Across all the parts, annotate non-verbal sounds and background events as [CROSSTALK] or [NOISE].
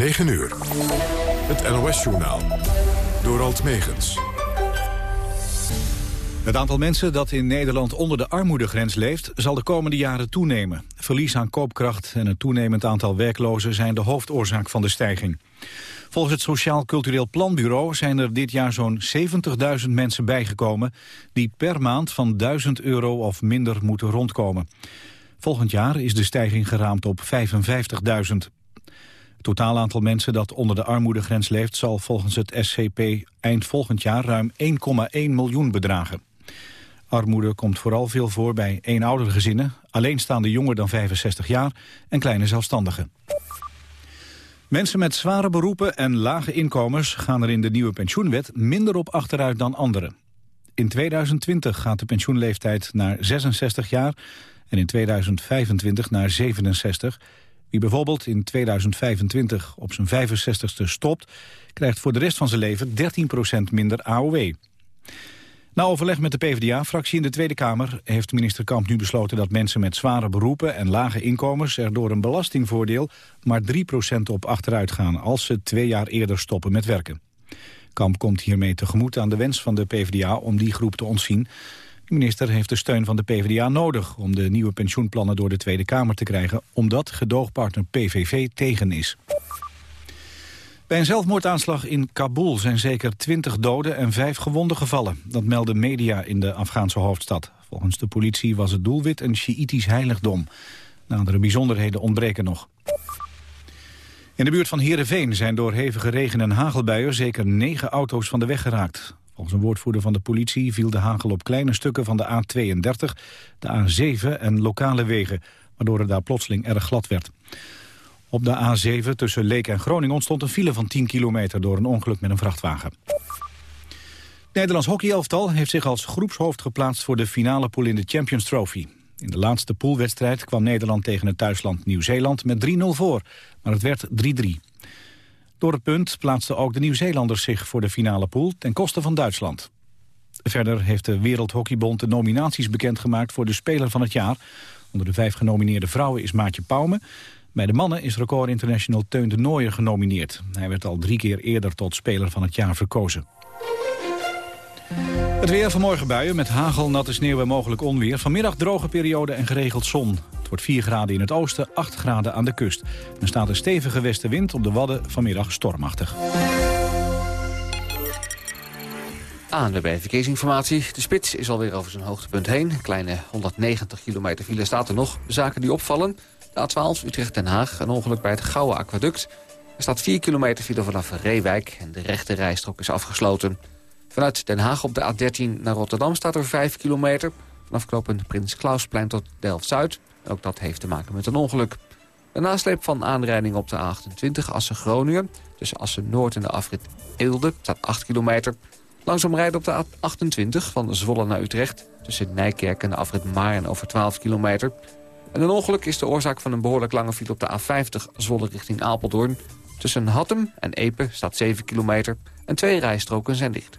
9 uur. Het NOS-journaal. Door Alt Megens. Het aantal mensen dat in Nederland onder de armoedegrens leeft... zal de komende jaren toenemen. Verlies aan koopkracht en een toenemend aantal werklozen... zijn de hoofdoorzaak van de stijging. Volgens het Sociaal Cultureel Planbureau zijn er dit jaar zo'n 70.000 mensen bijgekomen... die per maand van 1000 euro of minder moeten rondkomen. Volgend jaar is de stijging geraamd op 55.000. Het totaal aantal mensen dat onder de armoedegrens leeft... zal volgens het SCP eind volgend jaar ruim 1,1 miljoen bedragen. Armoede komt vooral veel voor bij eenoudergezinnen, gezinnen... alleenstaande jonger dan 65 jaar en kleine zelfstandigen. Mensen met zware beroepen en lage inkomens gaan er in de nieuwe pensioenwet minder op achteruit dan anderen. In 2020 gaat de pensioenleeftijd naar 66 jaar en in 2025 naar 67. Wie bijvoorbeeld in 2025 op zijn 65ste stopt... krijgt voor de rest van zijn leven 13% minder AOW. Na overleg met de PvdA-fractie in de Tweede Kamer... heeft minister Kamp nu besloten dat mensen met zware beroepen... en lage inkomens er door een belastingvoordeel... maar 3% op achteruit gaan als ze twee jaar eerder stoppen met werken. Kamp komt hiermee tegemoet aan de wens van de PvdA om die groep te ontzien. De minister heeft de steun van de PvdA nodig... om de nieuwe pensioenplannen door de Tweede Kamer te krijgen... omdat gedoogpartner PVV tegen is. Bij een zelfmoordaanslag in Kabul zijn zeker 20 doden en 5 gewonden gevallen. Dat melden media in de Afghaanse hoofdstad. Volgens de politie was het doelwit een Sjiïtisch heiligdom. Nadere bijzonderheden ontbreken nog. In de buurt van Heerenveen zijn door hevige regen- en hagelbuien... zeker negen auto's van de weg geraakt. Volgens een woordvoerder van de politie viel de hagel op kleine stukken van de A32, de A7 en lokale wegen, waardoor het daar plotseling erg glad werd. Op de A7 tussen Leek en Groningen ontstond een file van 10 kilometer door een ongeluk met een vrachtwagen. Nederlands hockeyelftal heeft zich als groepshoofd geplaatst voor de finale pool in de Champions Trophy. In de laatste poolwedstrijd kwam Nederland tegen het thuisland Nieuw-Zeeland met 3-0 voor, maar het werd 3-3. Door het punt plaatsten ook de Nieuw-Zeelanders zich voor de finale pool ten koste van Duitsland. Verder heeft de Wereldhockeybond de nominaties bekendgemaakt voor de Speler van het Jaar. Onder de vijf genomineerde vrouwen is Maatje Pauwme. Bij de mannen is record international Teun de Nooijer genomineerd. Hij werd al drie keer eerder tot Speler van het Jaar verkozen. Het weer vanmorgen buien met hagel, natte sneeuw en mogelijk onweer. Vanmiddag droge periode en geregeld zon. Het wordt 4 graden in het oosten, 8 graden aan de kust. Er staat een stevige westenwind op de Wadden vanmiddag stormachtig. Aan de verkeersinformatie. De spits is alweer over zijn hoogtepunt heen. kleine 190 kilometer file staat er nog. Zaken die opvallen. De A12 Utrecht-Den Haag, een ongeluk bij het Gouwe Aquaduct. Er staat 4 kilometer file vanaf Reewijk en de rechte rijstrook is afgesloten. Vanuit Den Haag op de A13 naar Rotterdam staat er 5 kilometer. Vanaf knooppunt Prins Klausplein tot Delft-Zuid. Ook dat heeft te maken met een ongeluk. De nasleep van aanrijding op de A28 Assen-Groningen... tussen Assen-Noord en de afrit Eelde staat 8 kilometer. Langzaam rijden op de A28 van Zwolle naar Utrecht... tussen Nijkerk en de afrit Maarn over 12 kilometer. En een ongeluk is de oorzaak van een behoorlijk lange file op de A50 Zwolle richting Apeldoorn. Tussen Hattem en Epe staat 7 kilometer en twee rijstroken zijn dicht.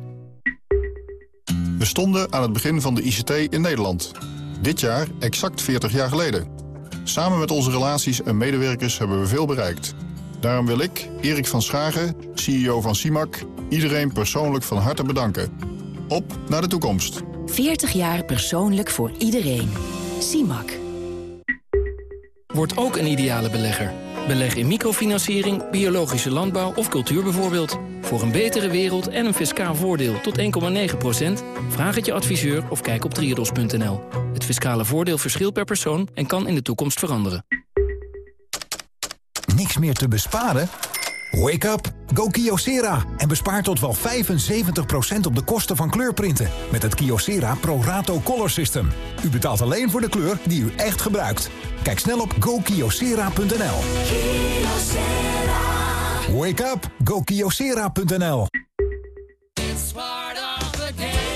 We stonden aan het begin van de ICT in Nederland. Dit jaar exact 40 jaar geleden. Samen met onze relaties en medewerkers hebben we veel bereikt. Daarom wil ik, Erik van Schagen, CEO van CIMAC... iedereen persoonlijk van harte bedanken. Op naar de toekomst. 40 jaar persoonlijk voor iedereen. CIMAC. Word ook een ideale belegger. Beleg in microfinanciering, biologische landbouw of cultuur bijvoorbeeld. Voor een betere wereld en een fiscaal voordeel tot 1,9% Vraag het je adviseur of kijk op triodos.nl. Het fiscale voordeel verschilt per persoon en kan in de toekomst veranderen. Niks meer te besparen? Wake up, go Kyocera en bespaar tot wel 75% op de kosten van kleurprinten met het Kyocera Pro Rato Color System. U betaalt alleen voor de kleur die u echt gebruikt. Kijk snel op gokyocera.nl. Wake up, go Kyocera.nl.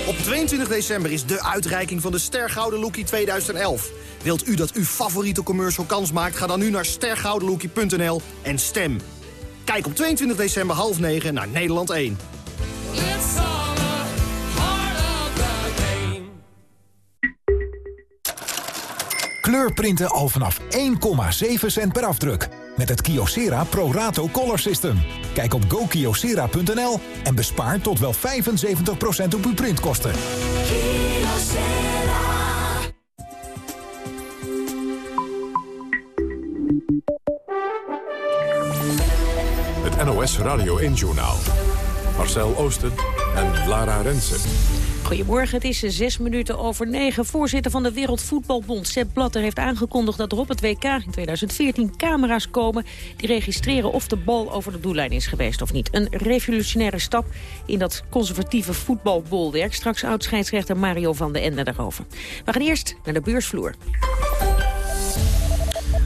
Op 22 december is de uitreiking van de Stergouden Lookie 2011. Wilt u dat uw favoriete commercial kans maakt? Ga dan nu naar stergoudenlookie.nl en stem. Kijk op 22 december half 9 naar Nederland 1. Kleurprinten al vanaf 1,7 cent per afdruk. Met het Kyocera Pro Rato Color System. Kijk op gokyocera.nl en bespaar tot wel 75% op uw printkosten. Het NOS Radio 1-journaal. Marcel Oosten en Lara Rensen. Goedemorgen, het is zes minuten over negen. Voorzitter van de Wereldvoetbalbond, Sepp Blatter, heeft aangekondigd dat er op het WK in 2014 camera's komen die registreren of de bal over de doellijn is geweest of niet. Een revolutionaire stap in dat conservatieve voetbalbolwerk. Straks oud-scheidsrechter Mario van den Ende daarover. We gaan eerst naar de beursvloer.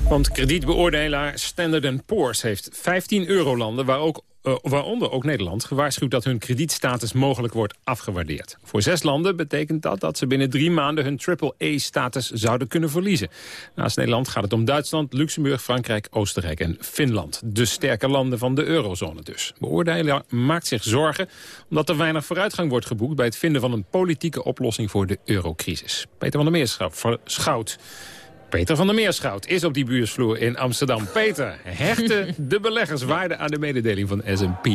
Want kredietbeoordelaar Standard Poor's heeft 15 eurolanden, waar ook, uh, waaronder ook Nederland, gewaarschuwd dat hun kredietstatus mogelijk wordt afgewaardeerd. Voor zes landen betekent dat dat ze binnen drie maanden hun triple-A-status zouden kunnen verliezen. Naast Nederland gaat het om Duitsland, Luxemburg, Frankrijk, Oostenrijk en Finland. De sterke landen van de eurozone dus. Beoordelaar maakt zich zorgen omdat er weinig vooruitgang wordt geboekt bij het vinden van een politieke oplossing voor de eurocrisis. Peter van der Meerschout. Peter van der Meerschout is op die buursvloer in Amsterdam. Peter, hechten de beleggers waarde aan de mededeling van S&P?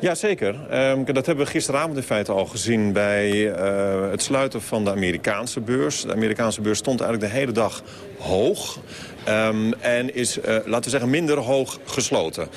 Jazeker. Um, dat hebben we gisteravond in feite al gezien bij uh, het sluiten van de Amerikaanse beurs. De Amerikaanse beurs stond eigenlijk de hele dag hoog. Um, en is, uh, laten we zeggen, minder hoog gesloten.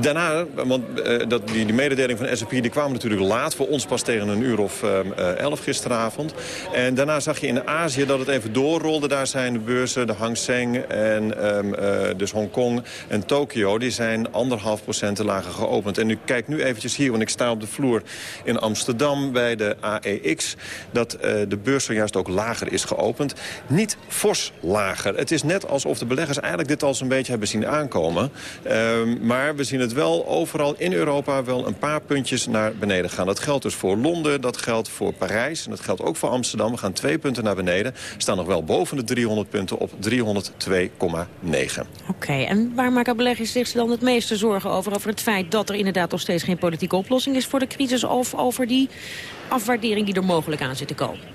Daarna, want uh, dat, die, mededeling van S&P die kwam natuurlijk laat. Voor ons pas tegen een uur of um, uh, elf gisteravond. En daarna zag je in Azië dat het even doorrolde. Daar zijn de beurzen, de Hang Seng en um, dus Hongkong en Tokio... die zijn anderhalf procent lager geopend. En u kijkt nu eventjes hier, want ik sta op de vloer in Amsterdam... bij de AEX, dat de beurs zojuist ook lager is geopend. Niet fors lager. Het is net alsof of de beleggers eigenlijk dit al zo'n beetje hebben zien aankomen. Um, maar we zien het wel overal in Europa wel een paar puntjes naar beneden gaan. Dat geldt dus voor Londen, dat geldt voor Parijs en dat geldt ook voor Amsterdam. We gaan twee punten naar beneden. Staan nog wel boven de 300 punten op 302,9. Oké, en waar maken beleggers zich dan het meeste zorgen over? Over het feit dat er inderdaad nog steeds geen politieke oplossing is voor de crisis... of over die afwaardering die er mogelijk aan zit te komen?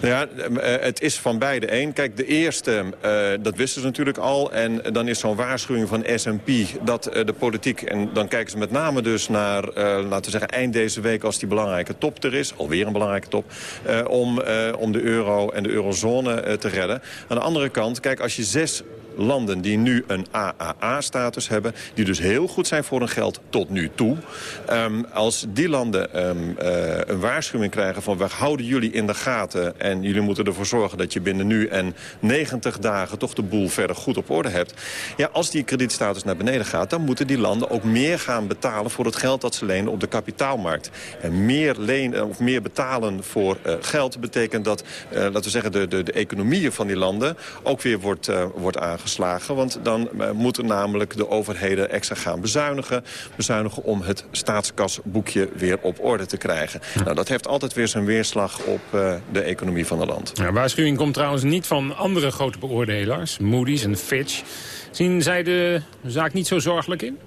Ja, het is van beide één. Kijk, de eerste, uh, dat wisten ze natuurlijk al. En dan is zo'n waarschuwing van S&P dat de politiek... en dan kijken ze met name dus naar, laten we zeggen, eind deze week... als die belangrijke top er is, alweer een belangrijke top... om, om de euro en de eurozone te redden. Aan de andere kant, kijk, als je zes landen die nu een AAA-status hebben... die dus heel goed zijn voor hun geld tot nu toe. Um, als die landen um, uh, een waarschuwing krijgen van... we houden jullie in de gaten en jullie moeten ervoor zorgen... dat je binnen nu en 90 dagen toch de boel verder goed op orde hebt. Ja, als die kredietstatus naar beneden gaat... dan moeten die landen ook meer gaan betalen voor het geld dat ze lenen op de kapitaalmarkt. En meer, lenen, of meer betalen voor uh, geld betekent dat, uh, laten we zeggen... De, de, de economieën van die landen ook weer wordt, wordt aangeslagen geslagen. Want dan uh, moeten namelijk de overheden extra gaan bezuinigen. Bezuinigen om het staatskasboekje weer op orde te krijgen. Nou, dat heeft altijd weer zijn weerslag op uh, de economie van het land. Ja, waarschuwing komt trouwens niet van andere grote beoordelaars. Moody's en Fitch. Zien zij de zaak niet zo zorgelijk in?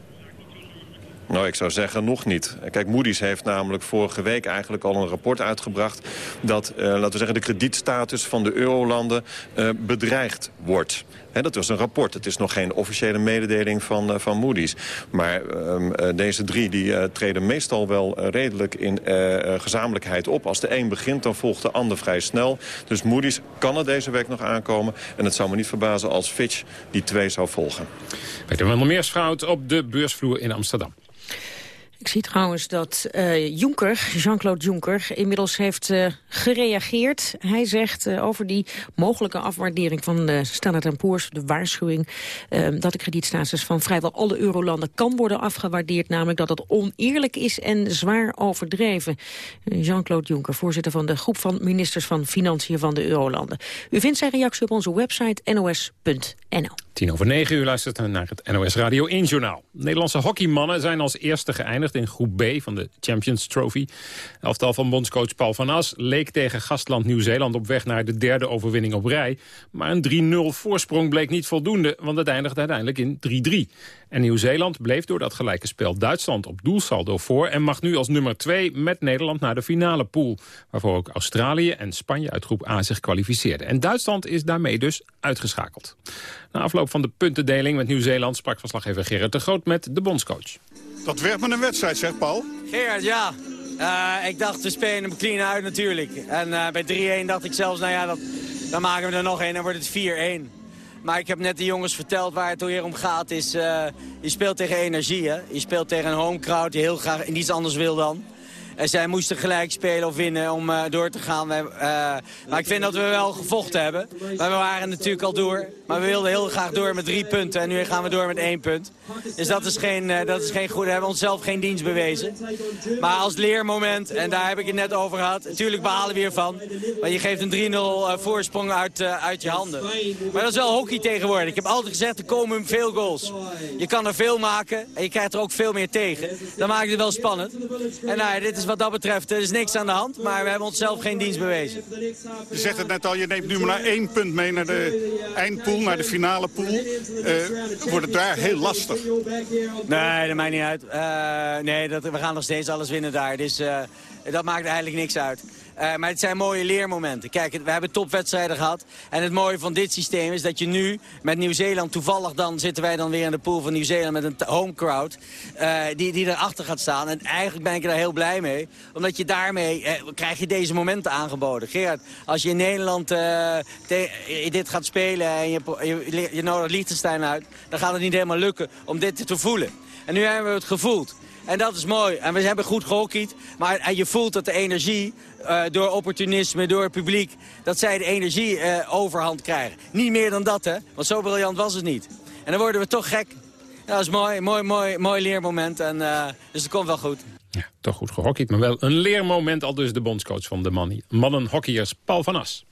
Nou, ik zou zeggen nog niet. Kijk, Moody's heeft namelijk vorige week eigenlijk al een rapport uitgebracht... dat, uh, laten we zeggen, de kredietstatus van de eurolanden uh, bedreigd wordt. Dat was een rapport. Het is nog geen officiële mededeling van, uh, van Moody's. Maar um, uh, deze drie die, uh, treden meestal wel redelijk in gezamenlijkheid op. Als de een begint, dan volgt de ander vrij snel. Dus Moody's kan er deze week nog aankomen. En het zou me niet verbazen als Fitch die twee zou volgen. Peter van der Meerschout op de beursvloer in Amsterdam. Ik zie trouwens dat uh, Juncker, Jean-Claude Juncker, inmiddels heeft uh, gereageerd. Hij zegt uh, over die mogelijke afwaardering van de Standard Poor's, de waarschuwing dat de kredietstatus van vrijwel alle eurolanden kan worden afgewaardeerd, namelijk dat het oneerlijk is en zwaar overdreven. Jean-Claude Juncker, voorzitter van de groep van ministers van Financiën van de eurolanden. U vindt zijn reactie op onze website nos.nl. Tien over negen uur luistert naar het NOS Radio 1 Journaal. Nederlandse hockeymannen zijn als eerste geëindigd in groep B van de Champions Trophy. Elftal van bondscoach Paul van As leek tegen gastland Nieuw-Zeeland op weg naar de derde overwinning op rij. Maar een 3-0 voorsprong bleek niet voldoende, want het eindigde uiteindelijk in 3-3. En Nieuw-Zeeland bleef door dat gelijke spel Duitsland op doelsaldo voor... en mag nu als nummer 2 met Nederland naar de finale pool... waarvoor ook Australië en Spanje uit groep A zich kwalificeerden. En Duitsland is daarmee dus uitgeschakeld. Na afloop van de puntendeling met Nieuw-Zeeland... sprak verslaggever Gerrit de Groot met de bondscoach. Dat werd met een wedstrijd, zegt Paul. Gerrit, ja. Uh, ik dacht, we spelen hem clean uit natuurlijk. En uh, bij 3-1 dacht ik zelfs, nou ja, dat, dan maken we er nog één en wordt het 4-1. Maar ik heb net de jongens verteld waar het hier om gaat. Is, uh, je speelt tegen energie, hè? Je speelt tegen een home crowd die heel graag niets anders wil dan. En zij moesten gelijk spelen of winnen om uh, door te gaan. Uh, maar ik vind dat we wel gevochten hebben. Maar we waren natuurlijk al door. Maar we wilden heel graag door met drie punten. En nu gaan we door met één punt. Dus dat is geen, uh, dat is geen goed. We hebben onszelf geen dienst bewezen. Maar als leermoment, en daar heb ik het net over gehad. Natuurlijk behalen we hiervan. Maar je geeft een 3-0 voorsprong uit, uit je handen. Maar dat is wel hockey tegenwoordig. Ik heb altijd gezegd, er komen veel goals. Je kan er veel maken en je krijgt er ook veel meer tegen. Dan maakt het wel spannend. En nou, dit is wat dat betreft, er is niks aan de hand. Maar we hebben onszelf geen dienst bewezen. Je zegt het net al, je neemt nu maar één punt mee naar de eindpool, naar de finale pool. Uh, wordt het daar heel lastig? Nee, dat maakt niet uit. Uh, nee, dat, we gaan nog steeds alles winnen daar. Dus uh, dat maakt eigenlijk niks uit. Uh, maar het zijn mooie leermomenten. Kijk, we hebben topwedstrijden gehad. En het mooie van dit systeem is dat je nu met Nieuw-Zeeland... toevallig dan zitten wij dan weer in de pool van Nieuw-Zeeland... met een home crowd uh, die, die erachter gaat staan. En eigenlijk ben ik er heel blij mee. Omdat je daarmee uh, krijg je deze momenten aangeboden. Gerard, als je in Nederland dit gaat spelen... en je, je, je Liechtenstein uit... dan gaat het niet helemaal lukken om dit te voelen. En nu hebben we het gevoeld. En dat is mooi. En we hebben goed gehockeyd. Maar en je voelt dat de energie, uh, door opportunisme, door het publiek... dat zij de energie uh, overhand krijgen. Niet meer dan dat, hè. Want zo briljant was het niet. En dan worden we toch gek. Dat is mooi, mooi, mooi, mooi leermoment. En, uh, dus het komt wel goed. Ja, toch goed gehockeyd, maar wel een leermoment. Al dus de bondscoach van de mannenhockeyers Paul van As.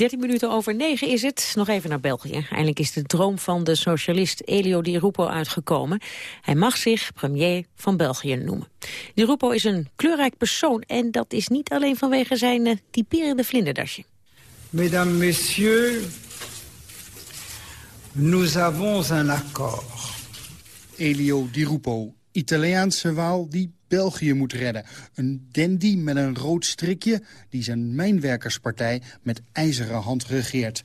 13 minuten over 9 is het. Nog even naar België. Eindelijk is de droom van de socialist Elio Di Rupo uitgekomen. Hij mag zich premier van België noemen. Di Rupo is een kleurrijk persoon en dat is niet alleen vanwege zijn uh, typerende vlinderdasje. Mesdames, messieurs, nous avons un accord. Elio Di Rupo, Italiaanse waal die België moet redden. Een dandy met een rood strikje die zijn mijnwerkerspartij met ijzeren hand regeert.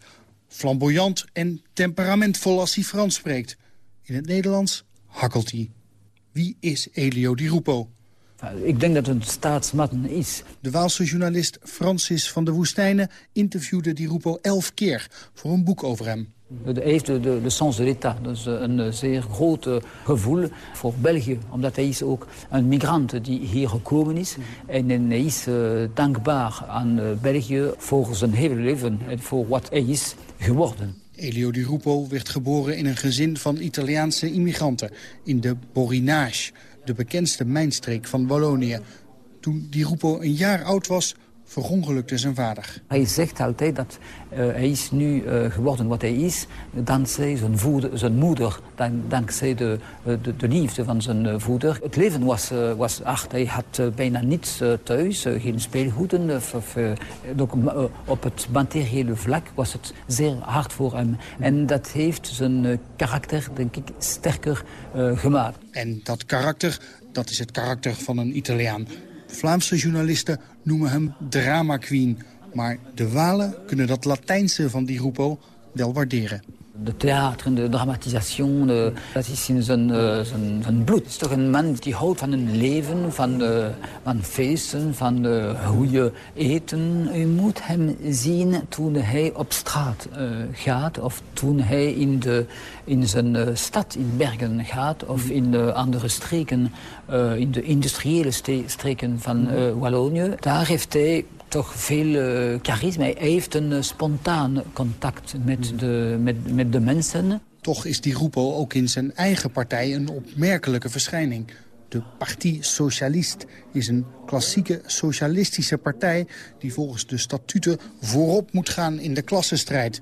Flamboyant en temperamentvol als hij Frans spreekt. In het Nederlands hakkelt hij. Wie is Elio Di Rupo? Ik denk dat het een staatsman is. De Waalse journalist Francis van de Woestijnen interviewde Di Rupo elf keer voor een boek over hem. Hij heeft de, de, sens de l'État. Dus een zeer groot gevoel voor België. Omdat hij is ook een migrant die hier gekomen is. En hij is dankbaar aan België voor zijn hele leven. En voor wat hij is geworden. Elio Di Rupo werd geboren in een gezin van Italiaanse immigranten. In de Borinage, de bekendste mijnstreek van Wallonië. Toen Di Rupo een jaar oud was verongelukte zijn vader. Hij zegt altijd dat uh, hij is nu uh, geworden wat hij is... dankzij zijn, voeder, zijn moeder, dank, dankzij de, de, de, liefde van zijn voeder. Het leven was, uh, was hard. Hij had bijna niets thuis, geen speelgoeden. op het materiële vlak was het zeer hard voor hem. En dat heeft zijn karakter, denk ik, sterker gemaakt. En dat karakter, dat is het karakter van een Italiaan. Vlaamse journalisten noemen hem drama queen. Maar de Walen kunnen dat Latijnse van Di Rupo wel waarderen. De theater, de dramatisation, de, dat is in zijn, zijn, zijn, bloed. Het is toch een man die houdt van een leven, van, uh, van feesten, van uh, goede eten. U moet hem zien toen hij op straat gaat of toen hij in, de, in zijn stad in Bergen gaat of in de andere streken, in de industriële streken van Wallonië. Daar heeft hij toch veel uh, charisma. Hij heeft een uh, spontaan contact met Hmm. de, met, met de mensen. Toch is die Rupo ook in zijn eigen partij een opmerkelijke verschijning. De Parti Socialist is een klassieke socialistische partij... die volgens de statuten voorop moet gaan in de klassenstrijd.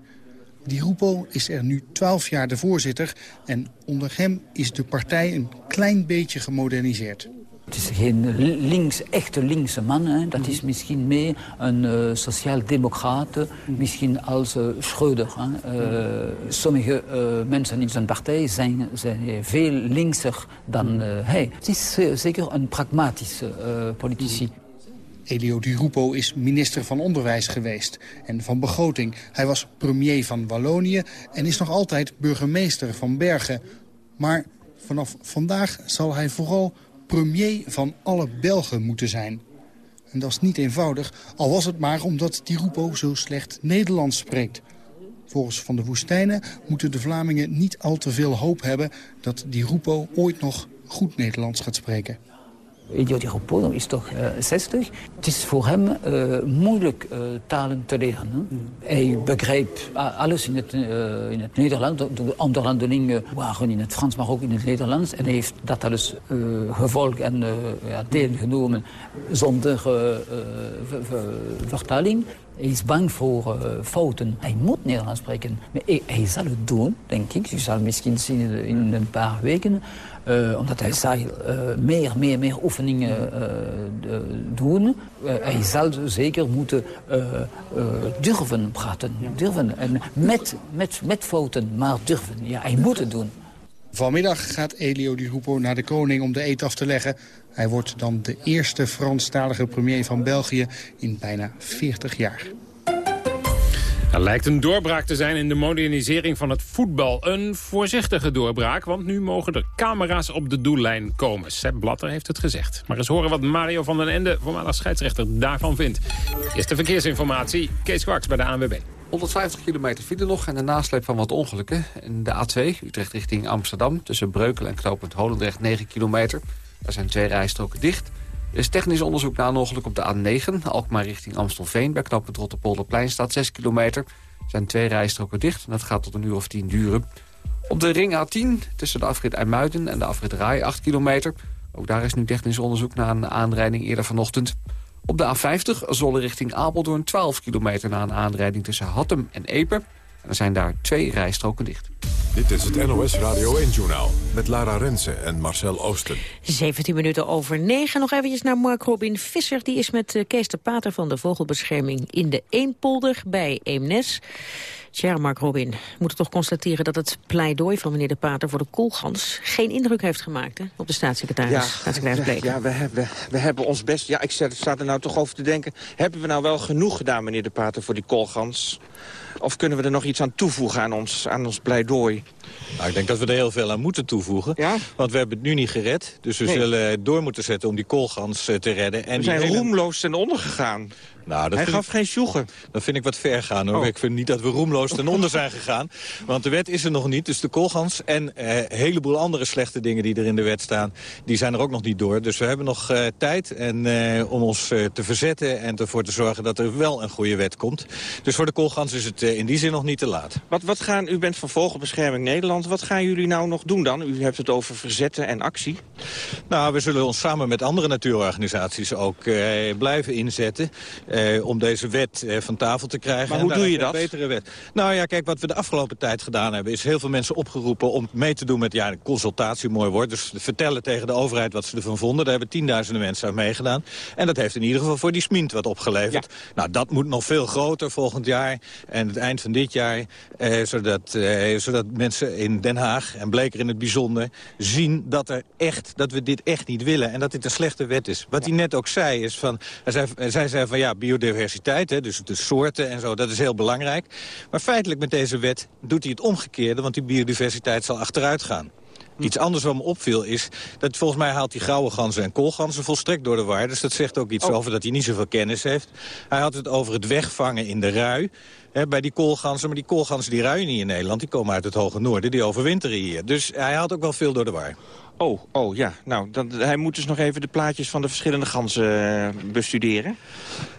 Die Rupo is er nu twaalf jaar de voorzitter... en onder hem is de partij een klein beetje gemoderniseerd. Het is geen links, echte linkse man. Hè. Dat is misschien meer een uh, sociaal-democraat, misschien als uh, Schröder. Hè. Uh, sommige mensen in zijn partij zijn, zijn veel linkser dan hij. Het is zeker een pragmatische politici. Elio Di Rupo is minister van Onderwijs geweest en van Begroting. Hij was premier van Wallonië en is nog altijd burgemeester van Bergen. Maar vanaf vandaag zal hij vooral premier van alle Belgen moeten zijn. En dat is niet eenvoudig, al was het maar omdat Di Rupo zo slecht Nederlands spreekt. Volgens Van de Woestijnen moeten de Vlamingen niet al te veel hoop hebben... dat Di Rupo ooit nog goed Nederlands gaat spreken. Di Rupo is toch uh, 60. Het is voor hem uh, moeilijk uh, talen te leren. Hè? Mm. Hij begreep alles in het, in het Nederlands. De onderhandelingen waren in het Frans, maar ook in het Nederlands. En hij heeft dat alles gevolgd en ja, deelgenomen zonder vertaling. Hij is bang voor uh, fouten. Hij moet Nederlands spreken. Maar hij, hij, zal het doen, denk ik. Je zal misschien zien in een paar weken. Uh, omdat hij zal uh, meer, meer, meer oefeningen doen. hij zal zeker moeten durven praten. Durven. En met, met, met fouten, maar durven. Ja, hij moet het doen. Vanmiddag gaat Elio Di Rupo naar de koning om de eet af te leggen. Hij wordt dan de eerste Franstalige premier van België in bijna 40 jaar. Er lijkt een doorbraak te zijn in de modernisering van het voetbal. Een voorzichtige doorbraak, want nu mogen er camera's op de doellijn komen. Sepp Blatter heeft het gezegd. Maar eens horen wat Mario van den Ende, voormalig scheidsrechter, daarvan vindt. Eerste verkeersinformatie, Kees Kwaks bij de ANWB. 150 kilometer file nog en de nasleep van wat ongelukken. In de A2, Utrecht richting Amsterdam, tussen Breukelen en knooppunt Holendrecht 9 kilometer. Daar zijn twee rijstroken dicht. Er is technisch onderzoek naar een ongeluk op de A9, Alkmaar richting Amstelveen. Bij knooppunt Rotterpolderplein staat 6 kilometer. Er zijn twee rijstroken dicht en dat gaat tot een uur of 10 duren. Op de ring A10, tussen de afrit IJmuiden en de afrit Rai, 8 kilometer. Ook daar is nu technisch onderzoek naar een aanrijding eerder vanochtend. Op de A50, Zolle richting Apeldoorn, 12 kilometer na een aanrijding tussen Hattem en Epe. En er zijn daar twee rijstroken dicht. Dit is het NOS Radio 1-journaal met Lara Rensen en Marcel Oosten. 17 minuten over 9. Nog eventjes naar Mark Robin Visser. Die is met Kees de Pater van de Vogelbescherming in de Eempolder bij Eemnes. Tja, Mark Robin, we moeten toch constateren dat het pleidooi van meneer de Pater voor de koolgans geen indruk heeft gemaakt hè, op de staatssecretaris. Ja, staatssecretaris Bleek. ja we, hebben, we hebben ons best... Ja, ik sta er nou toch over te denken. Hebben we nou wel genoeg gedaan, meneer de Pater, voor die koolgans? Of kunnen we er nog iets aan toevoegen aan ons, aan ons pleidooi? Nou, ik denk dat we er heel veel aan moeten toevoegen. Ja? Want we hebben het nu niet gered. Dus we Nee. zullen door moeten zetten om die koolgans eh, te redden. En We zijn hele- roemloos ten onder gegaan. Nou, dat Hij gaf ik- geen sjoegen. Dat vind ik wat ver gaan hoor. Oh. Ik vind niet dat we roemloos ten onder zijn gegaan. Want de wet is er nog niet. Dus de koolgans en eh, een heleboel andere slechte dingen die er in de wet staan... die zijn er ook nog niet door. Dus we hebben nog eh, tijd en, eh, om ons eh, te verzetten... en ervoor te zorgen dat er wel een goede wet komt. Dus voor de koolgans is het eh, in die zin nog niet te laat. Wat, wat gaan, u bent van Vogelbescherming Nederland. Wat gaan jullie nou nog doen dan? U hebt het over verzetten en actie. Nou, we zullen ons samen met andere natuurorganisaties ook eh, blijven inzetten... eh, om deze wet eh, van tafel te krijgen. Maar En hoe doe je een dat? betere wet. Nou ja, kijk, wat we de afgelopen tijd gedaan hebben... is heel veel mensen opgeroepen om mee te doen met ja, consultatie, mooi woord. Dus vertellen tegen de overheid wat ze ervan vonden. Daar hebben tienduizenden mensen aan meegedaan. En dat heeft in ieder geval voor die smint wat opgeleverd. Nou, dat moet nog veel groter volgend jaar en het eind van dit jaar. Eh, zodat, eh, zodat mensen in Den Haag en Bleker in het bijzonder zien dat er echt dat we dit echt niet willen en dat dit een slechte wet is. Wat hij net ook zei, is van, zei, zij zei van ja, biodiversiteit, hè, dus de soorten en zo, dat is heel belangrijk. Maar feitelijk met deze wet doet hij het omgekeerde, want die biodiversiteit zal achteruit gaan. Iets anders wat me opviel is dat volgens mij haalt hij grauwe ganzen en koolganzen volstrekt door de war. Dus dat zegt ook iets over dat hij niet zoveel kennis heeft. Hij had het over het wegvangen in de rui. Hè, bij die koolganzen, maar die koolganzen die ruien niet in Nederland. Die komen uit het hoge noorden, die overwinteren hier. Dus hij haalt ook wel veel door de war. Oh, oh ja. Nou, dan, hij moet dus nog even de plaatjes van de verschillende ganzen eh, bestuderen.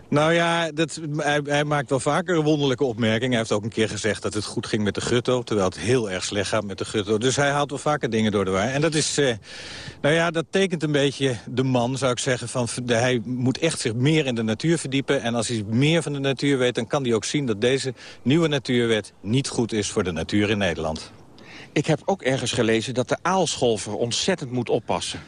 Nou ja, dat, hij, hij, maakt wel vaker wonderlijke opmerkingen. Hij heeft ook een keer gezegd dat het goed ging met de gutto... terwijl het heel erg slecht gaat met de gutto. Dus hij haalt wel vaker dingen door de war. En dat is, eh, nou ja, dat tekent een beetje de man, zou ik zeggen. Van, de, hij moet echt zich meer in de natuur verdiepen. En als hij meer van de natuur weet, dan kan hij ook zien... dat deze nieuwe natuurwet niet goed is voor de natuur in Nederland. Ik heb ook ergens gelezen dat de aalscholver ontzettend moet oppassen.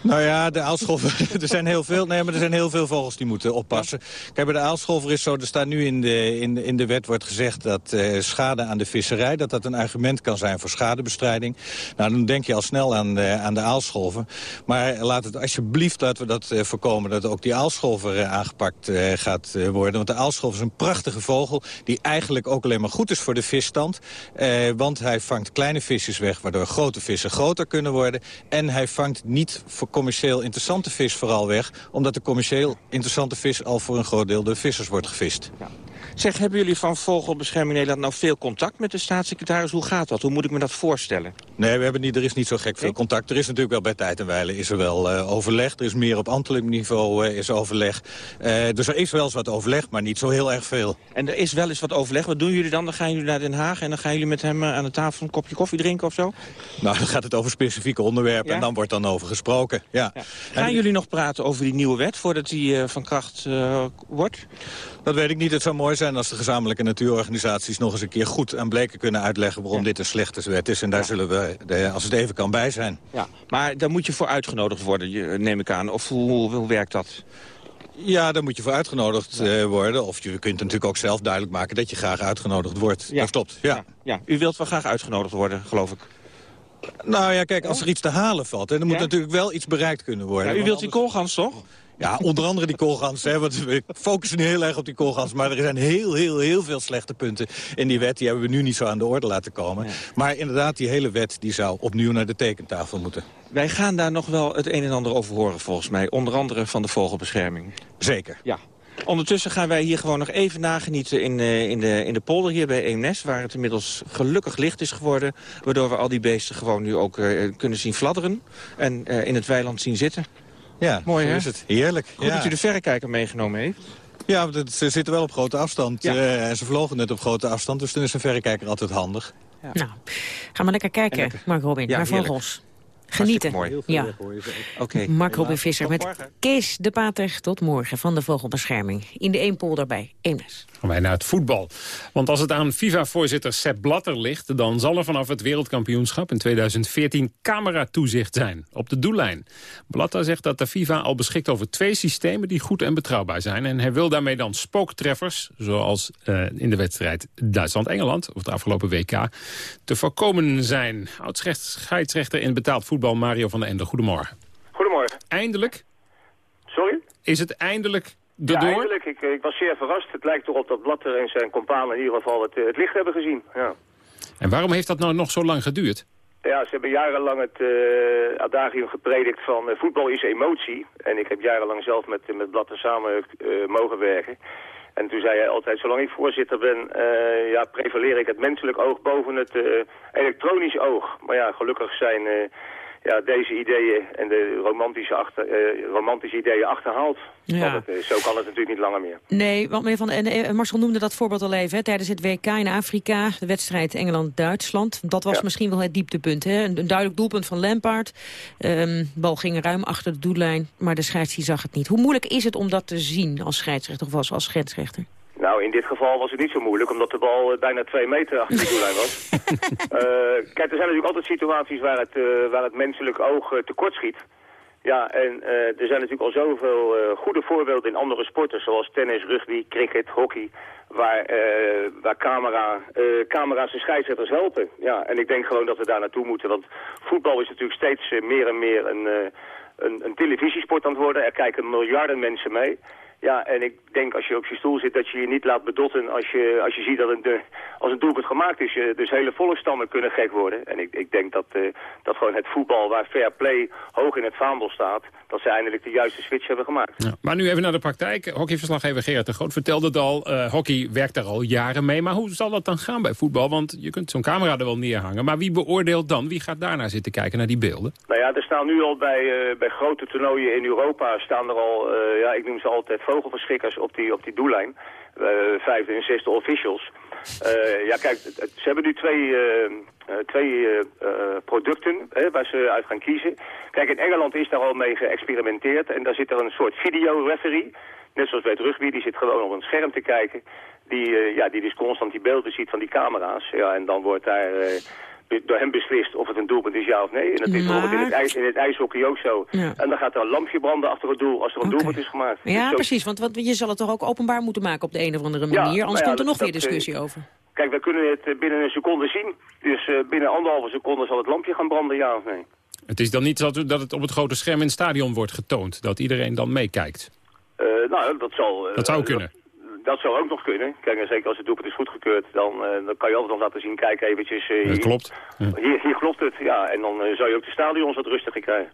Nou ja, de aalscholver, [LAUGHS] er zijn heel veel, nee, maar er zijn heel veel vogels die moeten oppassen. Kijk, bij de aalscholver is zo, er staat nu in de, in, in de wet wordt gezegd dat uh, schade aan de visserij, dat dat een argument kan zijn voor schadebestrijding. Nou, dan denk je al snel aan aan de aalscholver. Maar laat het alsjeblieft, laten we dat uh, voorkomen, dat ook die aalscholver uh, aangepakt gaat worden. Want de aalscholver is een prachtige vogel die eigenlijk ook alleen maar goed is voor de visstand. want hij vangt kleine visjes weg, waardoor grote vissen groter kunnen worden. En hij vangt niet voor commercieel interessante vis vooral weg... omdat de commercieel interessante vis al voor een groot deel door vissers wordt gevist. Ja. Zeg, hebben jullie van Vogelbescherming Nederland nou veel contact met de staatssecretaris? Hoe gaat dat? Hoe moet ik me dat voorstellen? Nee, we hebben niet, er is niet zo gek veel contact. Er is natuurlijk wel bij tijd en wijle is er wel uh, overleg. Er is meer op ambtelijk niveau uh, is overleg. Uh, dus er is wel eens wat overleg, maar niet zo heel erg veel. En er is wel eens wat overleg. Wat doen jullie dan? Dan gaan jullie naar Den Haag en dan gaan jullie met hem aan de tafel een kopje koffie drinken of zo? Nou, dan gaat het over specifieke onderwerpen ja? en dan wordt dan over gesproken. Ja. ja. Gaan en... jullie nog praten over die nieuwe wet voordat die van kracht wordt? Dat weet ik niet. Het zou mooi zijn als de gezamenlijke natuurorganisaties nog eens een keer goed en bleken kunnen uitleggen waarom ja. dit een slechte wet is. En daar zullen we, de, als het even kan, bij zijn. Ja, maar daar moet je voor uitgenodigd worden, neem ik aan. Of hoe, werkt dat? Ja, daar moet je voor uitgenodigd uh, worden. Of je kunt natuurlijk ook zelf duidelijk maken dat je graag uitgenodigd wordt. Ja. Dat klopt, ja. ja. ja. U wilt wel graag uitgenodigd worden, geloof ik. Nou ja, kijk, als er iets te halen valt... Hè, dan moet natuurlijk wel iets bereikt kunnen worden. Ja, u wilt die koolgans toch? Ja, onder andere die koolgans. Hè, want we focussen nu heel erg op die koolgans. Maar er zijn heel, heel, heel veel slechte punten in die wet. Die hebben we nu niet zo aan de orde laten komen. Ja. Maar inderdaad, die hele wet die zou opnieuw naar de tekentafel moeten. Wij gaan daar nog wel het een en ander over horen volgens mij. Onder andere van de vogelbescherming. Zeker. Ja. Ondertussen gaan wij hier gewoon nog even nagenieten in, uh, in, de, in de polder hier bij Eemnes... waar het inmiddels gelukkig licht is geworden... waardoor we al die beesten gewoon nu ook uh, kunnen zien fladderen... en uh, in het weiland zien zitten. Ja, Mooi, hè? is het. Heerlijk. Goed ja. dat u de verrekijker meegenomen heeft. Ja, want ze zitten wel op grote afstand. Ja. Uh, en ze vlogen net op grote afstand, dus dan is een verrekijker altijd handig. Ja. Nou, ga maar lekker kijken, lekker. Mark Robin, ja, naar Vogels. Genieten. Mooi. Ja. Okay. Mark Robin Visser met Kees de Pater tot morgen van de Vogelbescherming. In de Eenpolder bij Eemnes. Gaan wij naar het voetbal. Want als het aan FIFA-voorzitter Sepp Blatter ligt... dan zal er vanaf het wereldkampioenschap in 2014 cameratoezicht zijn. Op de doellijn. Blatter zegt dat de FIFA al beschikt over twee systemen... die goed en betrouwbaar zijn. En hij wil daarmee dan spooktreffers... zoals uh, in de wedstrijd Duitsland-Engeland... of de afgelopen WK... te voorkomen zijn. Oud-scheidsrechter in betaald voetbal Mario van der Ende. Goedemorgen. Goedemorgen. Eindelijk? Sorry? Is het eindelijk ja, eindelijk. Ik, ik, was zeer verrast. Het lijkt erop dat Blatter en zijn companen in ieder geval het, het licht hebben gezien. Ja. En waarom heeft dat nou nog zo lang geduurd? Ja, ze hebben jarenlang het uh, adagium gepredikt van uh, voetbal is emotie. En ik heb jarenlang zelf met, met Blatter samen uh, mogen werken. En toen zei hij altijd, zolang ik voorzitter ben, ja, prevaleer ik het menselijk oog boven het elektronisch oog. Maar ja, gelukkig zijn ja, deze ideeën en de romantische, achter, romantische ideeën achterhaald. Ja. Het, zo kan het natuurlijk niet langer meer. Nee, want meneer Van en Marcel noemde dat voorbeeld al even. Hè, tijdens het WK in Afrika, de wedstrijd Engeland-Duitsland. Dat was ja. misschien wel het dieptepunt. Hè? Een, een duidelijk doelpunt van Lampard. Um, bal ging ruim achter de doellijn, maar de scheidsrechter zag het niet. Hoe moeilijk is het om dat te zien als scheidsrechter of als, als grensrechter? Nou, in dit geval was het niet zo moeilijk, omdat de bal uh, bijna twee meter achter de doellijn was. uh, [LAUGHS] kijk, er zijn natuurlijk altijd situaties waar het, uh, waar het menselijk oog tekort schiet. Ja, en eh, er zijn natuurlijk al zoveel eh, goede voorbeelden in andere sporten, zoals tennis, rugby, cricket, hockey, waar, eh, waar camera, eh, camera's en scheidsrechters helpen. Ja, en ik denk gewoon dat we daar naartoe moeten, want voetbal is natuurlijk steeds eh, meer en meer een, eh, een, een televisiesport aan het worden. Er kijken miljarden mensen mee. Ja, en ik denk als je op je stoel zit dat je je niet laat bedotten als je, als je ziet dat een, de, als een doelpunt gemaakt is. Je, dus hele volkstammen kunnen gek worden. En ik, ik denk dat, eh, dat gewoon het voetbal waar fair play hoog in het vaandel staat, dat ze eindelijk de juiste switch hebben gemaakt. Ja. Maar nu even naar de praktijk. Hockeyverslaggever Gerard de Groot vertelde het al. eh, hockey werkt daar al jaren mee. Maar hoe zal dat dan gaan bij voetbal? Want je kunt zo'n camera er wel neerhangen. Maar wie beoordeelt dan? Wie gaat daarnaar zitten kijken, naar die beelden? Nou ja, er staan nu al bij, eh, bij grote toernooien in Europa staan er al, eh, ja, ik noem ze altijd vogelverschrikkers op die, op die doellijn. Eh, vijfde en zesde officials. Eh, ja, kijk, ze hebben nu twee, eh, twee producten hè, waar ze uit gaan kiezen. Kijk, in Engeland is daar al mee geëxperimenteerd en daar zit er een soort video-referee. Net zoals bij het rugby, die zit gewoon op een scherm te kijken. Die, ja, die dus constant die beelden ziet van die camera's. Ja, en dan wordt daar door hem beslist of het een doelpunt is, ja of nee. En dat is Maar- bijvoorbeeld in het, ijs, in het ijshockey ook zo. Ja. En dan gaat er een lampje branden achter het doel als er een doelpunt is gemaakt. Dus Ja, zo- precies, want, want je zal het toch ook openbaar moeten maken op de een of andere manier. maar Anders ja, komt er dat- nog weer dat, discussie eh, over. Kijk, wij kunnen het eh, binnen een seconde zien. Dus eh, binnen anderhalve seconde zal het lampje gaan branden, ja of nee. Het is dan niet zo dat het op het grote scherm in het stadion wordt getoond. Dat iedereen dan meekijkt. Eh, nou, dat zal... eh, Dat zou kunnen. Dat, zou ook nog kunnen. Kijk, en zeker als het doelpunt is goedgekeurd, dan, eh, dan kan je altijd nog laten zien, kijk eventjes... eh, Dat hier, klopt. Ja. Hier, hier klopt het, ja. En dan eh, zou je ook de stadions wat rustiger krijgen.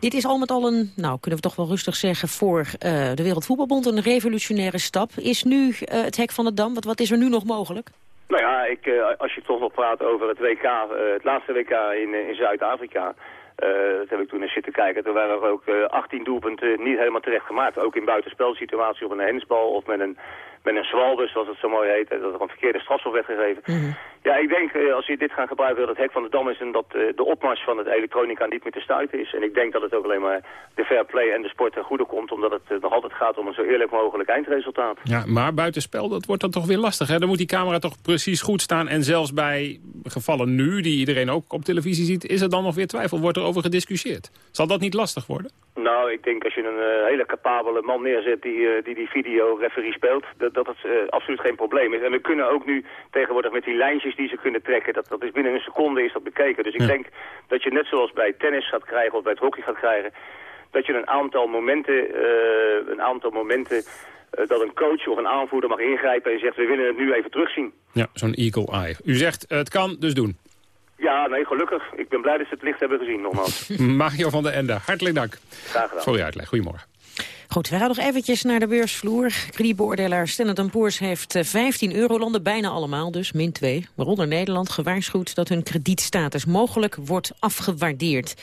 Dit is al met al een, nou kunnen we toch wel rustig zeggen, voor eh, de Wereldvoetbalbond een revolutionaire stap. Is nu het hek van de Dam, wat, wat is er nu nog mogelijk? Nou ja, ik, eh, als je toch nog praat over het WK, eh, het laatste WK in, in Zuid-Afrika... eh, dat heb ik toen eens zitten kijken. Toen waren ook eh, 18 doelpunten niet helemaal terecht gemaakt. Ook in buitenspelsituatie op een hensbal of met een, met een zwalbus, zoals het zo mooi heet. eh, Dat er een verkeerde strafstof werd gegeven. Ja, ik denk eh, als je dit gaat gebruiken dat het hek van de dam is... en dat eh, de opmars van het elektronica niet meer te stuiten is. En ik denk dat het ook alleen maar de fair play en de sport ten goede komt... omdat het eh, nog altijd gaat om een zo eerlijk mogelijk eindresultaat. Ja, maar buitenspel, dat wordt dan toch weer lastig. Hè? Dan moet die camera toch precies goed staan. En zelfs bij gevallen nu, die iedereen ook op televisie ziet... is er dan nog weer twijfel, wordt er over gediscussieerd. Zal dat niet lastig worden? Nou, ik denk als je een hele capabele man neerzet die die, die video-referie speelt, dat, dat het absoluut geen probleem is. En we kunnen ook nu tegenwoordig met die lijntjes die ze kunnen trekken, dat, dat is binnen een seconde is dat bekeken. Dus ik denk dat je net zoals bij tennis gaat krijgen of bij het hockey gaat krijgen, dat je een aantal momenten, eh, een aantal momenten eh, dat een coach of een aanvoerder mag ingrijpen en zegt we willen het nu even terugzien. Ja, zo'n eagle eye. U zegt, het kan, dus doen. Ja, nee, gelukkig. Ik ben blij dat ze het licht hebben gezien, nogmaals. [LAUGHS] Mario van der Ende, hartelijk dank Graag gedaan. voor uw uitleg. Goedemorgen. Goed, we gaan nog eventjes naar de beursvloer. Kredietbeoordelaar Standard Poor's heeft eh, 15 eurolanden, bijna allemaal dus, min 2, waaronder Nederland, gewaarschuwd dat hun kredietstatus mogelijk wordt afgewaardeerd.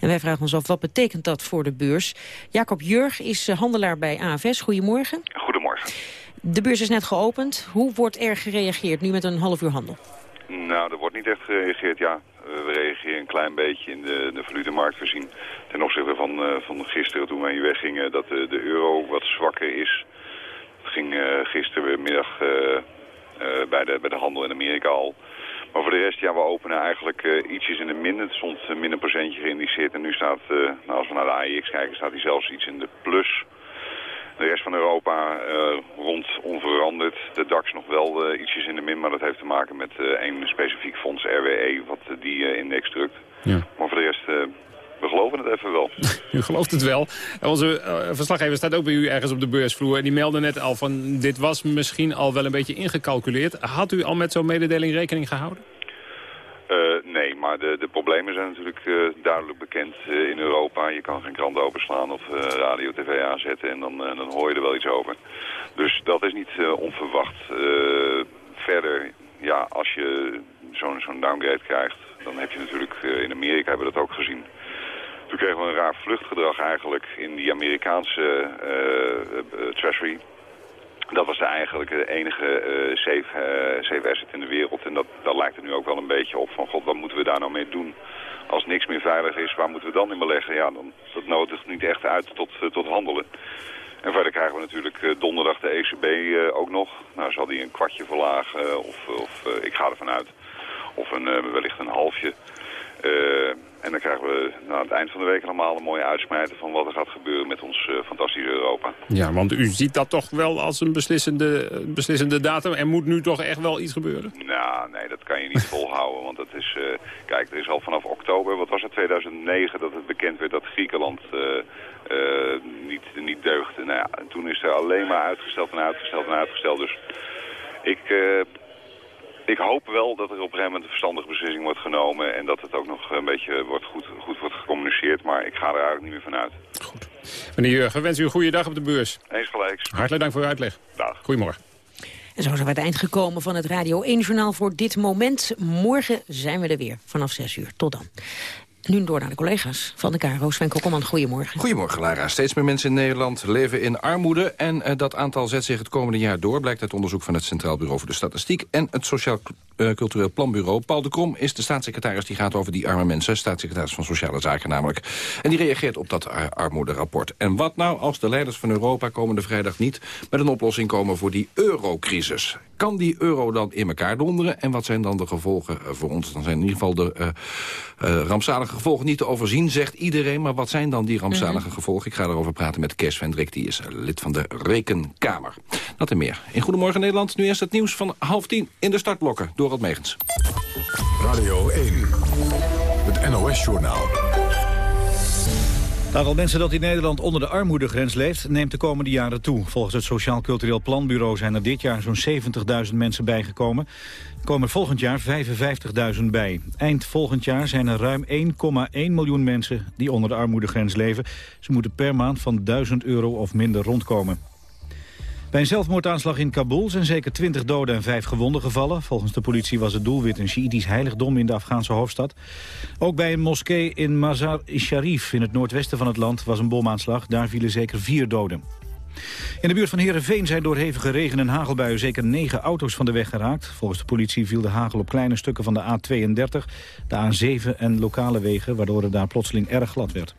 En wij vragen ons af, wat betekent dat voor de beurs? Jacob Jurg is eh, handelaar bij AFS. Goedemorgen. Goedemorgen. De beurs is net geopend. Hoe wordt er gereageerd nu met een half uur handel? Nou, er wordt niet echt gereageerd. Ja, eh, we reageren een klein beetje in de, de valutemarkt. We zien ten opzichte van, eh, van gisteren toen wij hier weggingen dat de, de euro wat zwakker is. Het ging eh, gisterenmiddag eh, bij, de, bij de handel in Amerika al. Maar voor de rest, ja, we openen eigenlijk ietsjes in de min. Het stond min een procentje geïndiceerd en nu staat, nou, als we naar de AIX kijken, staat hij zelfs iets in de plus. De rest van Europa uh, rond onveranderd. De DAX nog wel uh, ietsjes in de min, maar dat heeft te maken met uh, één specifiek fonds, RWE, wat die index drukt. Ja. Maar voor de rest, we geloven het even wel. [LAUGHS] u gelooft het wel. Onze verslaggever staat ook bij u ergens op de beursvloer. En die meldde net al van, dit was misschien al wel een beetje ingecalculeerd. Had u al met zo'n mededeling rekening gehouden? Uh, maar de, de problemen zijn natuurlijk uh, duidelijk bekend uh, in Europa. Je kan geen krant openslaan of radio, tv aanzetten en dan, dan hoor je er wel iets over. Dus dat is niet onverwacht. verder, ja, als je zo'n zo'n downgrade krijgt, dan heb je natuurlijk, in Amerika hebben we dat ook gezien. Toen kregen we een raar vluchtgedrag eigenlijk in die Amerikaanse treasury. Dat was eigenlijk de enige uh, safe, uh, safe asset in de wereld. En dat, dat lijkt er nu ook wel een beetje op van, god, wat moeten we daar nou mee doen? Als niks meer veilig is, waar moeten we dan in beleggen? Ja, dan, dat nodigt niet echt uit tot, uh, tot handelen. En verder krijgen we natuurlijk donderdag de ECB ook nog. Nou, zal die een kwartje verlagen of, of ik ga ervan uit. Of een, wellicht een halfje. En dan krijgen we aan het eind van de week allemaal een mooie uitsmijter van wat er gaat gebeuren met ons fantastische Europa. Ja, want u ziet dat toch wel als een beslissende, beslissende datum. Er moet nu toch echt wel iets gebeuren? Nou, nee, dat kan je niet [LAUGHS] volhouden. Want het is, kijk, er is al vanaf oktober, wat was het, 2009, dat het bekend werd dat Griekenland niet, niet deugde. Nou ja, en toen is er alleen maar uitgesteld en uitgesteld en uitgesteld. Dus ik, ik hoop wel dat er op een gegeven moment een verstandige beslissing wordt genomen... en dat het ook nog een beetje wordt goed, goed wordt gecommuniceerd. Maar ik ga er eigenlijk niet meer van uit. Goed. Meneer Jurgen, wens u een goede dag op de beurs. Eens gelijk. Hartelijk dank voor uw uitleg. Dag. Goedemorgen. En zo zijn we aan het eind gekomen van het Radio 1-journaal voor dit moment. Morgen zijn we er weer vanaf 6 uur. Tot dan. Nu door naar de collega's van de KRO. Sven Kokkelman, goedemorgen. Goedemorgen, Lara. Steeds meer mensen in Nederland leven in armoede... en uh, dat aantal zet zich het komende jaar door... blijkt uit onderzoek van het Centraal Bureau voor de Statistiek... en het Sociaal uh, Cultureel Planbureau. Paul de Krom is de staatssecretaris die gaat over die arme mensen. Staatssecretaris van Sociale Zaken namelijk. En die reageert op dat armoederapport. En wat nou als de leiders van Europa komende vrijdag niet... met een oplossing komen voor die eurocrisis? Kan die euro dan in elkaar donderen? En wat zijn dan de gevolgen voor ons? Dan zijn in ieder geval de uh, uh, rampzalige gevolgen niet te overzien, zegt iedereen. Maar wat zijn dan die rampzalige -hmm. gevolgen? Ik ga erover praten met Kees Vendrik, die is lid van de Rekenkamer. Dat en meer. In Goedemorgen Nederland, nu eerst het nieuws van half tien in de startblokken. Dorot Megens. Radio 1, het NOS-journaal. Het aantal mensen dat in Nederland onder de armoedegrens leeft... neemt de komende jaren toe. Volgens het Sociaal Cultureel Planbureau zijn er dit jaar zo'n 70.000 mensen bijgekomen. Er komen volgend jaar 55.000 bij. Eind volgend jaar zijn er ruim 1,1 miljoen mensen die onder de armoedegrens leven. Ze moeten per maand van 1000 euro of minder rondkomen. Bij een zelfmoordaanslag in Kabul zijn zeker 20 doden en 5 gewonden gevallen. Volgens de politie was het doelwit een Sjiitisch heiligdom in de Afghaanse hoofdstad. Ook bij een moskee in Mazar-i-Sharif in het noordwesten van het land was een bomaanslag. Daar vielen zeker 4 doden. In de buurt van Heerenveen zijn door hevige regen- en hagelbuien zeker negen auto's van de weg geraakt. Volgens de politie viel de hagel op kleine stukken van de A32, de A7 en lokale wegen, waardoor het daar plotseling erg glad werd.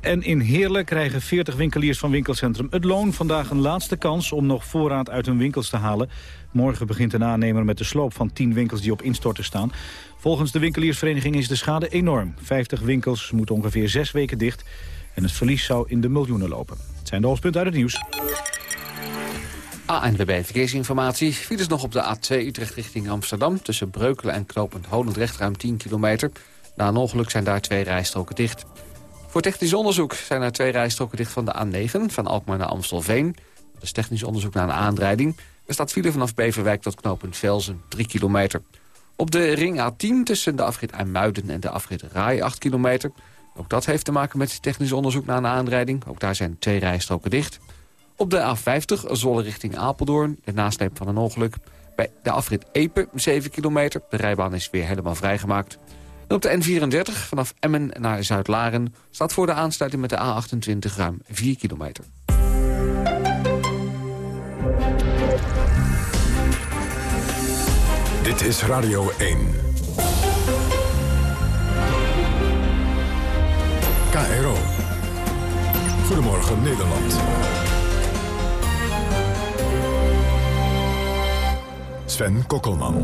En in Heerlen krijgen 40 winkeliers van winkelcentrum Het Loon vandaag een laatste kans om nog voorraad uit hun winkels te halen. Morgen begint een aannemer met de sloop van 10 winkels die op instorten staan. Volgens de winkeliersvereniging is de schade enorm. 50 winkels moeten ongeveer zes weken dicht en het verlies zou in de miljoenen lopen. Het zijn de hoofdpunten uit het nieuws. ANWB Verkeersinformatie. Files nog op de A2 Utrecht richting Amsterdam... tussen Breukelen en Knopend Holendrecht ruim 10 kilometer. Na een ongeluk zijn daar twee rijstroken dicht. Voor technisch onderzoek zijn er twee rijstroken dicht van de A9... van Alkmaar naar Amstelveen. Dat is technisch onderzoek naar een aanrijding. Er staat file vanaf Beverwijk tot Knopend Velzen 3 kilometer. Op de ring A10 tussen de afrit IJmuiden en de afrit Rai 8 kilometer... Ook dat heeft te maken met technisch onderzoek naar een aanrijding. Ook daar zijn twee rijstroken dicht. Op de A50 Zolle richting Apeldoorn, de nasleep van een ongeluk. Bij de afrit Epe, 7 kilometer. De rijbaan is weer helemaal vrijgemaakt. En op de N34 vanaf Emmen naar Zuid-Laren... staat voor de aansluiting met de A28 ruim 4 kilometer. Dit is Radio 1. KRO. Goedemorgen Nederland. Sven Kokkelman.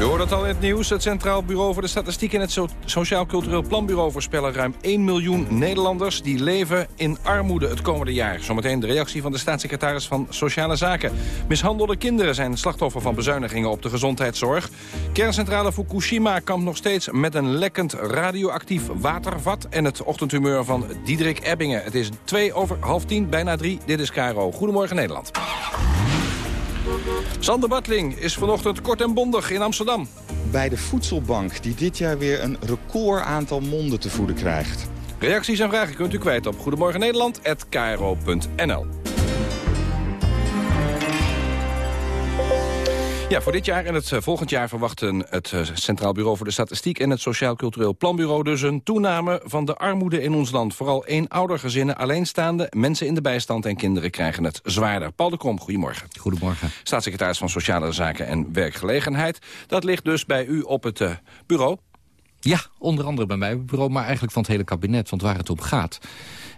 U hoort het al in het nieuws. Het Centraal Bureau voor de Statistiek en het so Sociaal Cultureel Planbureau voorspellen ruim 1 miljoen Nederlanders die leven in armoede het komende jaar. Zometeen de reactie van de staatssecretaris van Sociale Zaken. Mishandelde kinderen zijn slachtoffer van bezuinigingen op de gezondheidszorg. Kerncentrale Fukushima kampt nog steeds met een lekkend radioactief watervat. En het ochtendhumeur van Diederik Ebbingen. Het is 2 over half 10, bijna 3. Dit is Caro. Goedemorgen Nederland. Sander Bartling is vanochtend kort en bondig in Amsterdam. Bij de Voedselbank, die dit jaar weer een record aantal monden te voeden krijgt. Reacties en vragen kunt u kwijt op Goedemorgen Ja, voor dit jaar en het volgend jaar verwachten het Centraal Bureau voor de Statistiek... en het Sociaal Cultureel Planbureau dus een toename van de armoede in ons land. Vooral eenoudergezinnen, alleenstaande, mensen in de bijstand en kinderen krijgen het zwaarder. Paul de Krom, goedemorgen. Goedemorgen. Staatssecretaris van Sociale Zaken en Werkgelegenheid. Dat ligt dus bij u op het uh, bureau. Ja, onder andere bij mij op het bureau, maar eigenlijk van het hele kabinet. Want waar het om gaat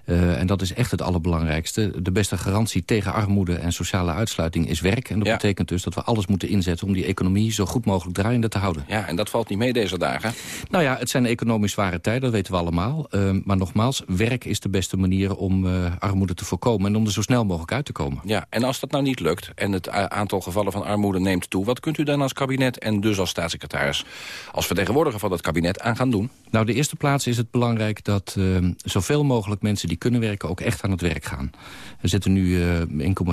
Uh, en dat is echt het allerbelangrijkste. De beste garantie tegen armoede en sociale uitsluiting is werk. En dat betekent dus dat we alles moeten inzetten... om die economie zo goed mogelijk draaiende te houden. Ja, en dat valt niet mee deze dagen. Nou ja, het zijn economisch zware tijden, dat weten we allemaal. Uh, maar nogmaals, werk is de beste manier om uh, armoede te voorkomen... en om er zo snel mogelijk uit te komen. Ja, en als dat nou niet lukt en het aantal gevallen van armoede neemt toe... wat kunt u dan als kabinet en dus als staatssecretaris... als vertegenwoordiger van het kabinet aan gaan doen? Nou, de eerste plaats is het belangrijk dat zoveel mogelijk mensen die kunnen werken... ook echt aan het werk gaan. Er zitten nu uh, 1,4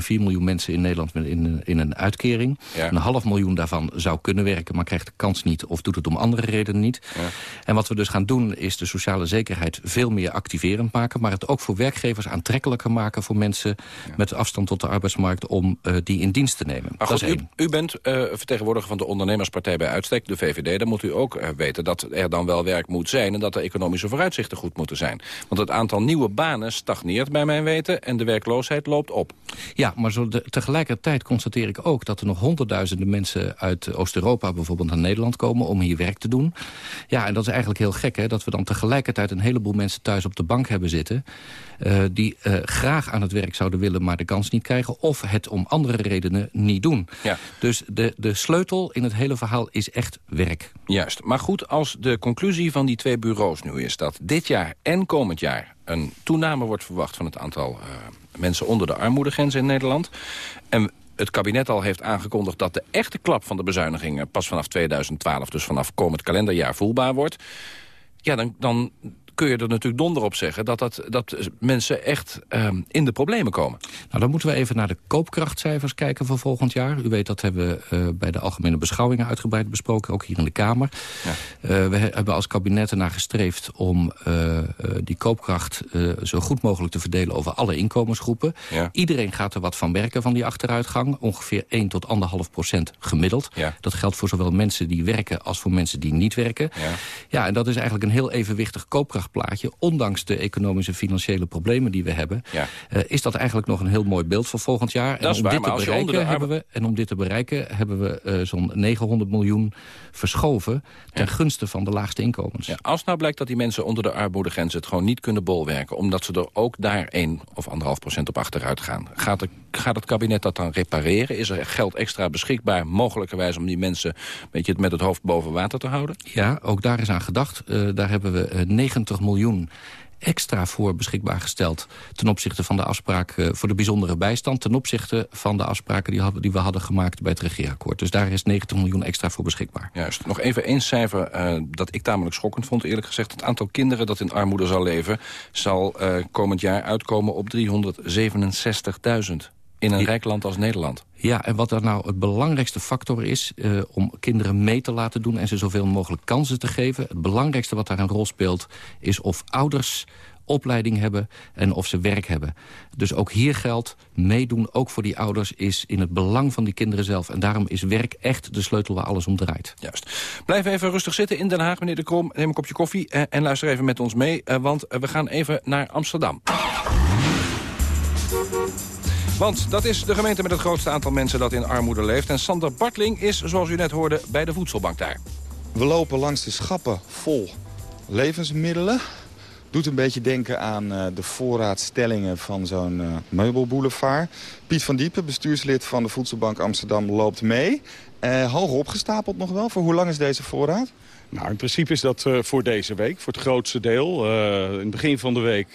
miljoen mensen in Nederland in, in een uitkering. Ja. Een half miljoen daarvan zou kunnen werken, maar krijgt de kans niet... of doet het om andere redenen niet. Ja. En wat we dus gaan doen is de sociale zekerheid veel meer activerend maken... maar het ook voor werkgevers aantrekkelijker maken voor mensen... Ja. met afstand tot de arbeidsmarkt om uh, die in dienst te nemen. Maar goed, dat is u, u, bent uh, vertegenwoordiger van de ondernemerspartij bij uitstek, de VVD. Dan moet u ook uh, weten dat er dan wel werk moet zijn... en dat de economische vooruitzichten goed moeten zijn. Want het aantal nieuwe banen stagneert bij mijn weten... en de werkloosheid loopt op. Ja, maar zo de, tegelijkertijd constateer ik ook... dat er nog honderdduizenden mensen uit Oost-Europa bijvoorbeeld naar Nederland komen... om hier werk te doen. Ja, en dat is eigenlijk heel gek, hè, dat we dan tegelijkertijd... een heleboel mensen thuis op de bank hebben zitten... Uh, die uh, graag aan het werk zouden willen, maar de kans niet krijgen... of het om andere redenen niet doen. Ja. Dus de, de sleutel in het hele verhaal is echt werk. Juist. Maar goed, als de conclusie van die twee bureaus nu is... dat dit jaar en komend jaar een toename wordt verwacht... van het aantal uh, mensen onder de armoedegrens in Nederland... en het kabinet al heeft aangekondigd dat de echte klap van de bezuinigingen... pas vanaf 2012, dus vanaf komend kalenderjaar, voelbaar wordt... ja, dan, dan kun je er natuurlijk donder op zeggen... dat, dat, dat mensen echt um, in de problemen komen. Nou, dan moeten we even naar de koopkrachtcijfers kijken voor volgend jaar. U weet, dat hebben we uh, bij de algemene beschouwingen uitgebreid besproken... ook hier in de Kamer. Ja. Uh, we hebben als kabinet ernaar gestreefd om uh, die koopkracht... zo goed mogelijk te verdelen over alle inkomensgroepen. Ja. Iedereen gaat er wat van merken van die achteruitgang. Ongeveer 1 tot 1,5 procent gemiddeld. Ja. Dat geldt voor zowel mensen die werken als voor mensen die niet werken. Ja, ja en dat is eigenlijk een heel evenwichtig koopkracht plaatje. Ondanks de economische en financiële problemen die we hebben... Ja. Uh, is dat eigenlijk nog een heel mooi beeld voor volgend jaar. En, om waar, dit te bereiken, hebben we, en om dit te bereiken hebben we uh, zo'n 900 miljoen verschoven... ten ja. gunste van de laagste inkomens. Ja, als nou blijkt dat die mensen onder de armoedegrens... het gewoon niet kunnen bolwerken... omdat ze er ook daar 1 of 1,5 procent op achteruit gaan... Gaat, de, gaat het kabinet dat dan repareren? Is er geld extra beschikbaar, mogelijkerwijs... om die mensen een beetje met het hoofd boven water te houden? Ja, ook daar is aan gedacht. Uh, daar hebben we 90 miljoen extra voor beschikbaar gesteld... ten opzichte van de afspraak uh, voor de bijzondere bijstand... ten opzichte van de afspraken die, die, we hadden gemaakt bij het regeerakkoord. Dus daar is 90 miljoen extra voor beschikbaar. Juist. Nog even één cijfer uh, dat ik tamelijk schokkend vond, eerlijk gezegd. Het aantal kinderen dat in armoede zal leven... zal uh, komend jaar uitkomen op 367.000 in een rijk land als Nederland. Ja, en wat dan nou het belangrijkste factor is... Uh, om kinderen mee te laten doen en ze zoveel mogelijk kansen te geven... het belangrijkste wat daar een rol speelt... is of ouders opleiding hebben en of ze werk hebben. Dus ook hier geldt, meedoen, ook voor die ouders... is in het belang van die kinderen zelf. En daarom is werk echt de sleutel waar alles om draait. Juist. Blijf even rustig zitten in Den Haag, meneer De Krom. Neem een kopje koffie en, en luister even met ons mee... Uh, want we gaan even naar Amsterdam. Want dat is de gemeente met het grootste aantal mensen dat in armoede leeft. En Sander Bartling is, zoals u net hoorde, bij de voedselbank daar. We lopen langs de schappen vol levensmiddelen. Doet een beetje denken aan uh, de voorraadstellingen van zo'n uh, meubelboulevard. Piet van Diepen, bestuurslid van de Voedselbank Amsterdam, loopt mee. Uh, hoog opgestapeld nog wel. Voor hoe lang is deze voorraad? Nou, in principe is dat uh, voor deze week, voor het grootste deel. Uh, in het begin van de week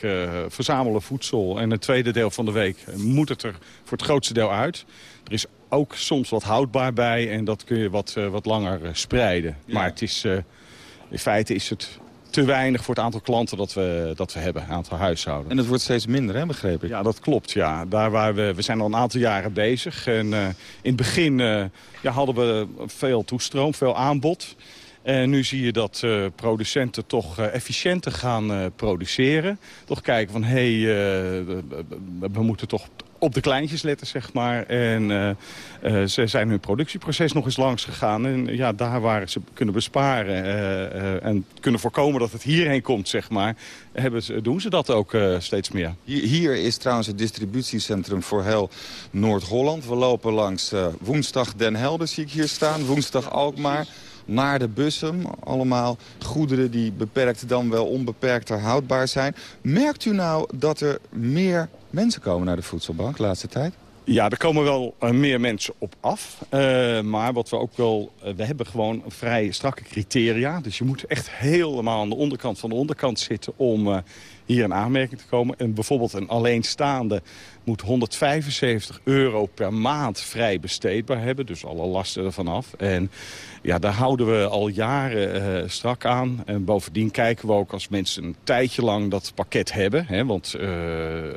verzamelen voedsel en het tweede deel van de week moet het er voor het grootste deel uit. Er is ook soms wat houdbaar bij en dat kun je wat, wat langer spreiden. Ja. Maar het is, in feite is het te weinig voor het aantal klanten dat we, dat we hebben, aantal huishouden. En het wordt steeds minder, hè, begreep ik? Ja, dat klopt. Ja. Daar waar we, we zijn al een aantal jaren bezig. En in het begin ja, hadden we veel toestroom, veel aanbod. En nu zie je dat uh, producenten toch uh, efficiënter gaan uh, produceren. Toch kijken van, hé, hey, we moeten toch op de kleintjes letten, zeg maar. En ze zijn hun productieproces nog eens langs gegaan. En ja, daar waar ze kunnen besparen en kunnen voorkomen dat het hierheen komt, zeg maar... Hebben ze, doen ze dat ook steeds meer. Hier, hier, is trouwens het distributiecentrum voor heel Noord-Holland. We lopen langs woensdag Den Helder, zie ik hier staan. Woensdag Alkmaar naar de bussen. Allemaal goederen die beperkt dan wel onbeperkter houdbaar zijn. Merkt u nou dat er meer mensen komen naar de voedselbank de laatste tijd? Ja, er komen wel uh, meer mensen op af. Uh, maar wat we ook wel... Uh, we hebben gewoon vrij strakke criteria. Dus je moet echt helemaal aan de onderkant van de onderkant zitten... om hier in aanmerking te komen. En bijvoorbeeld een alleenstaande moet 175 euro per maand vrij besteedbaar hebben. Dus alle lasten ervan af. En ja, daar houden we al jaren uh, strak aan. En bovendien kijken we ook als mensen een tijdje lang dat pakket hebben. Hè, want uh,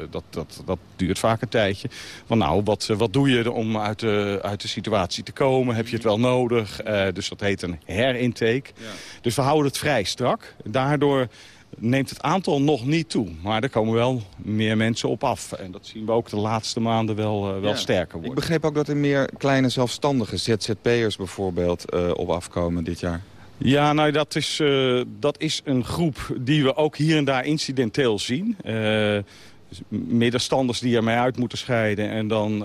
dat, dat, dat duurt vaak een tijdje. Van nou, wat, wat doe je om uit de, uit de situatie te komen? Heb je het wel nodig? Uh, dus dat heet een herintake. Ja. Dus we houden het vrij strak. Daardoor neemt het aantal nog niet toe. Maar er komen wel meer mensen op af. En dat zien we ook de laatste maanden wel, uh, wel ja. sterker worden. Ik begreep ook dat er meer kleine zelfstandige ZZP'ers bijvoorbeeld uh, op afkomen dit jaar. Ja, nou dat is, uh, dat is een groep die we ook hier en daar incidenteel zien. middenstanders die ermee uit moeten scheiden en dan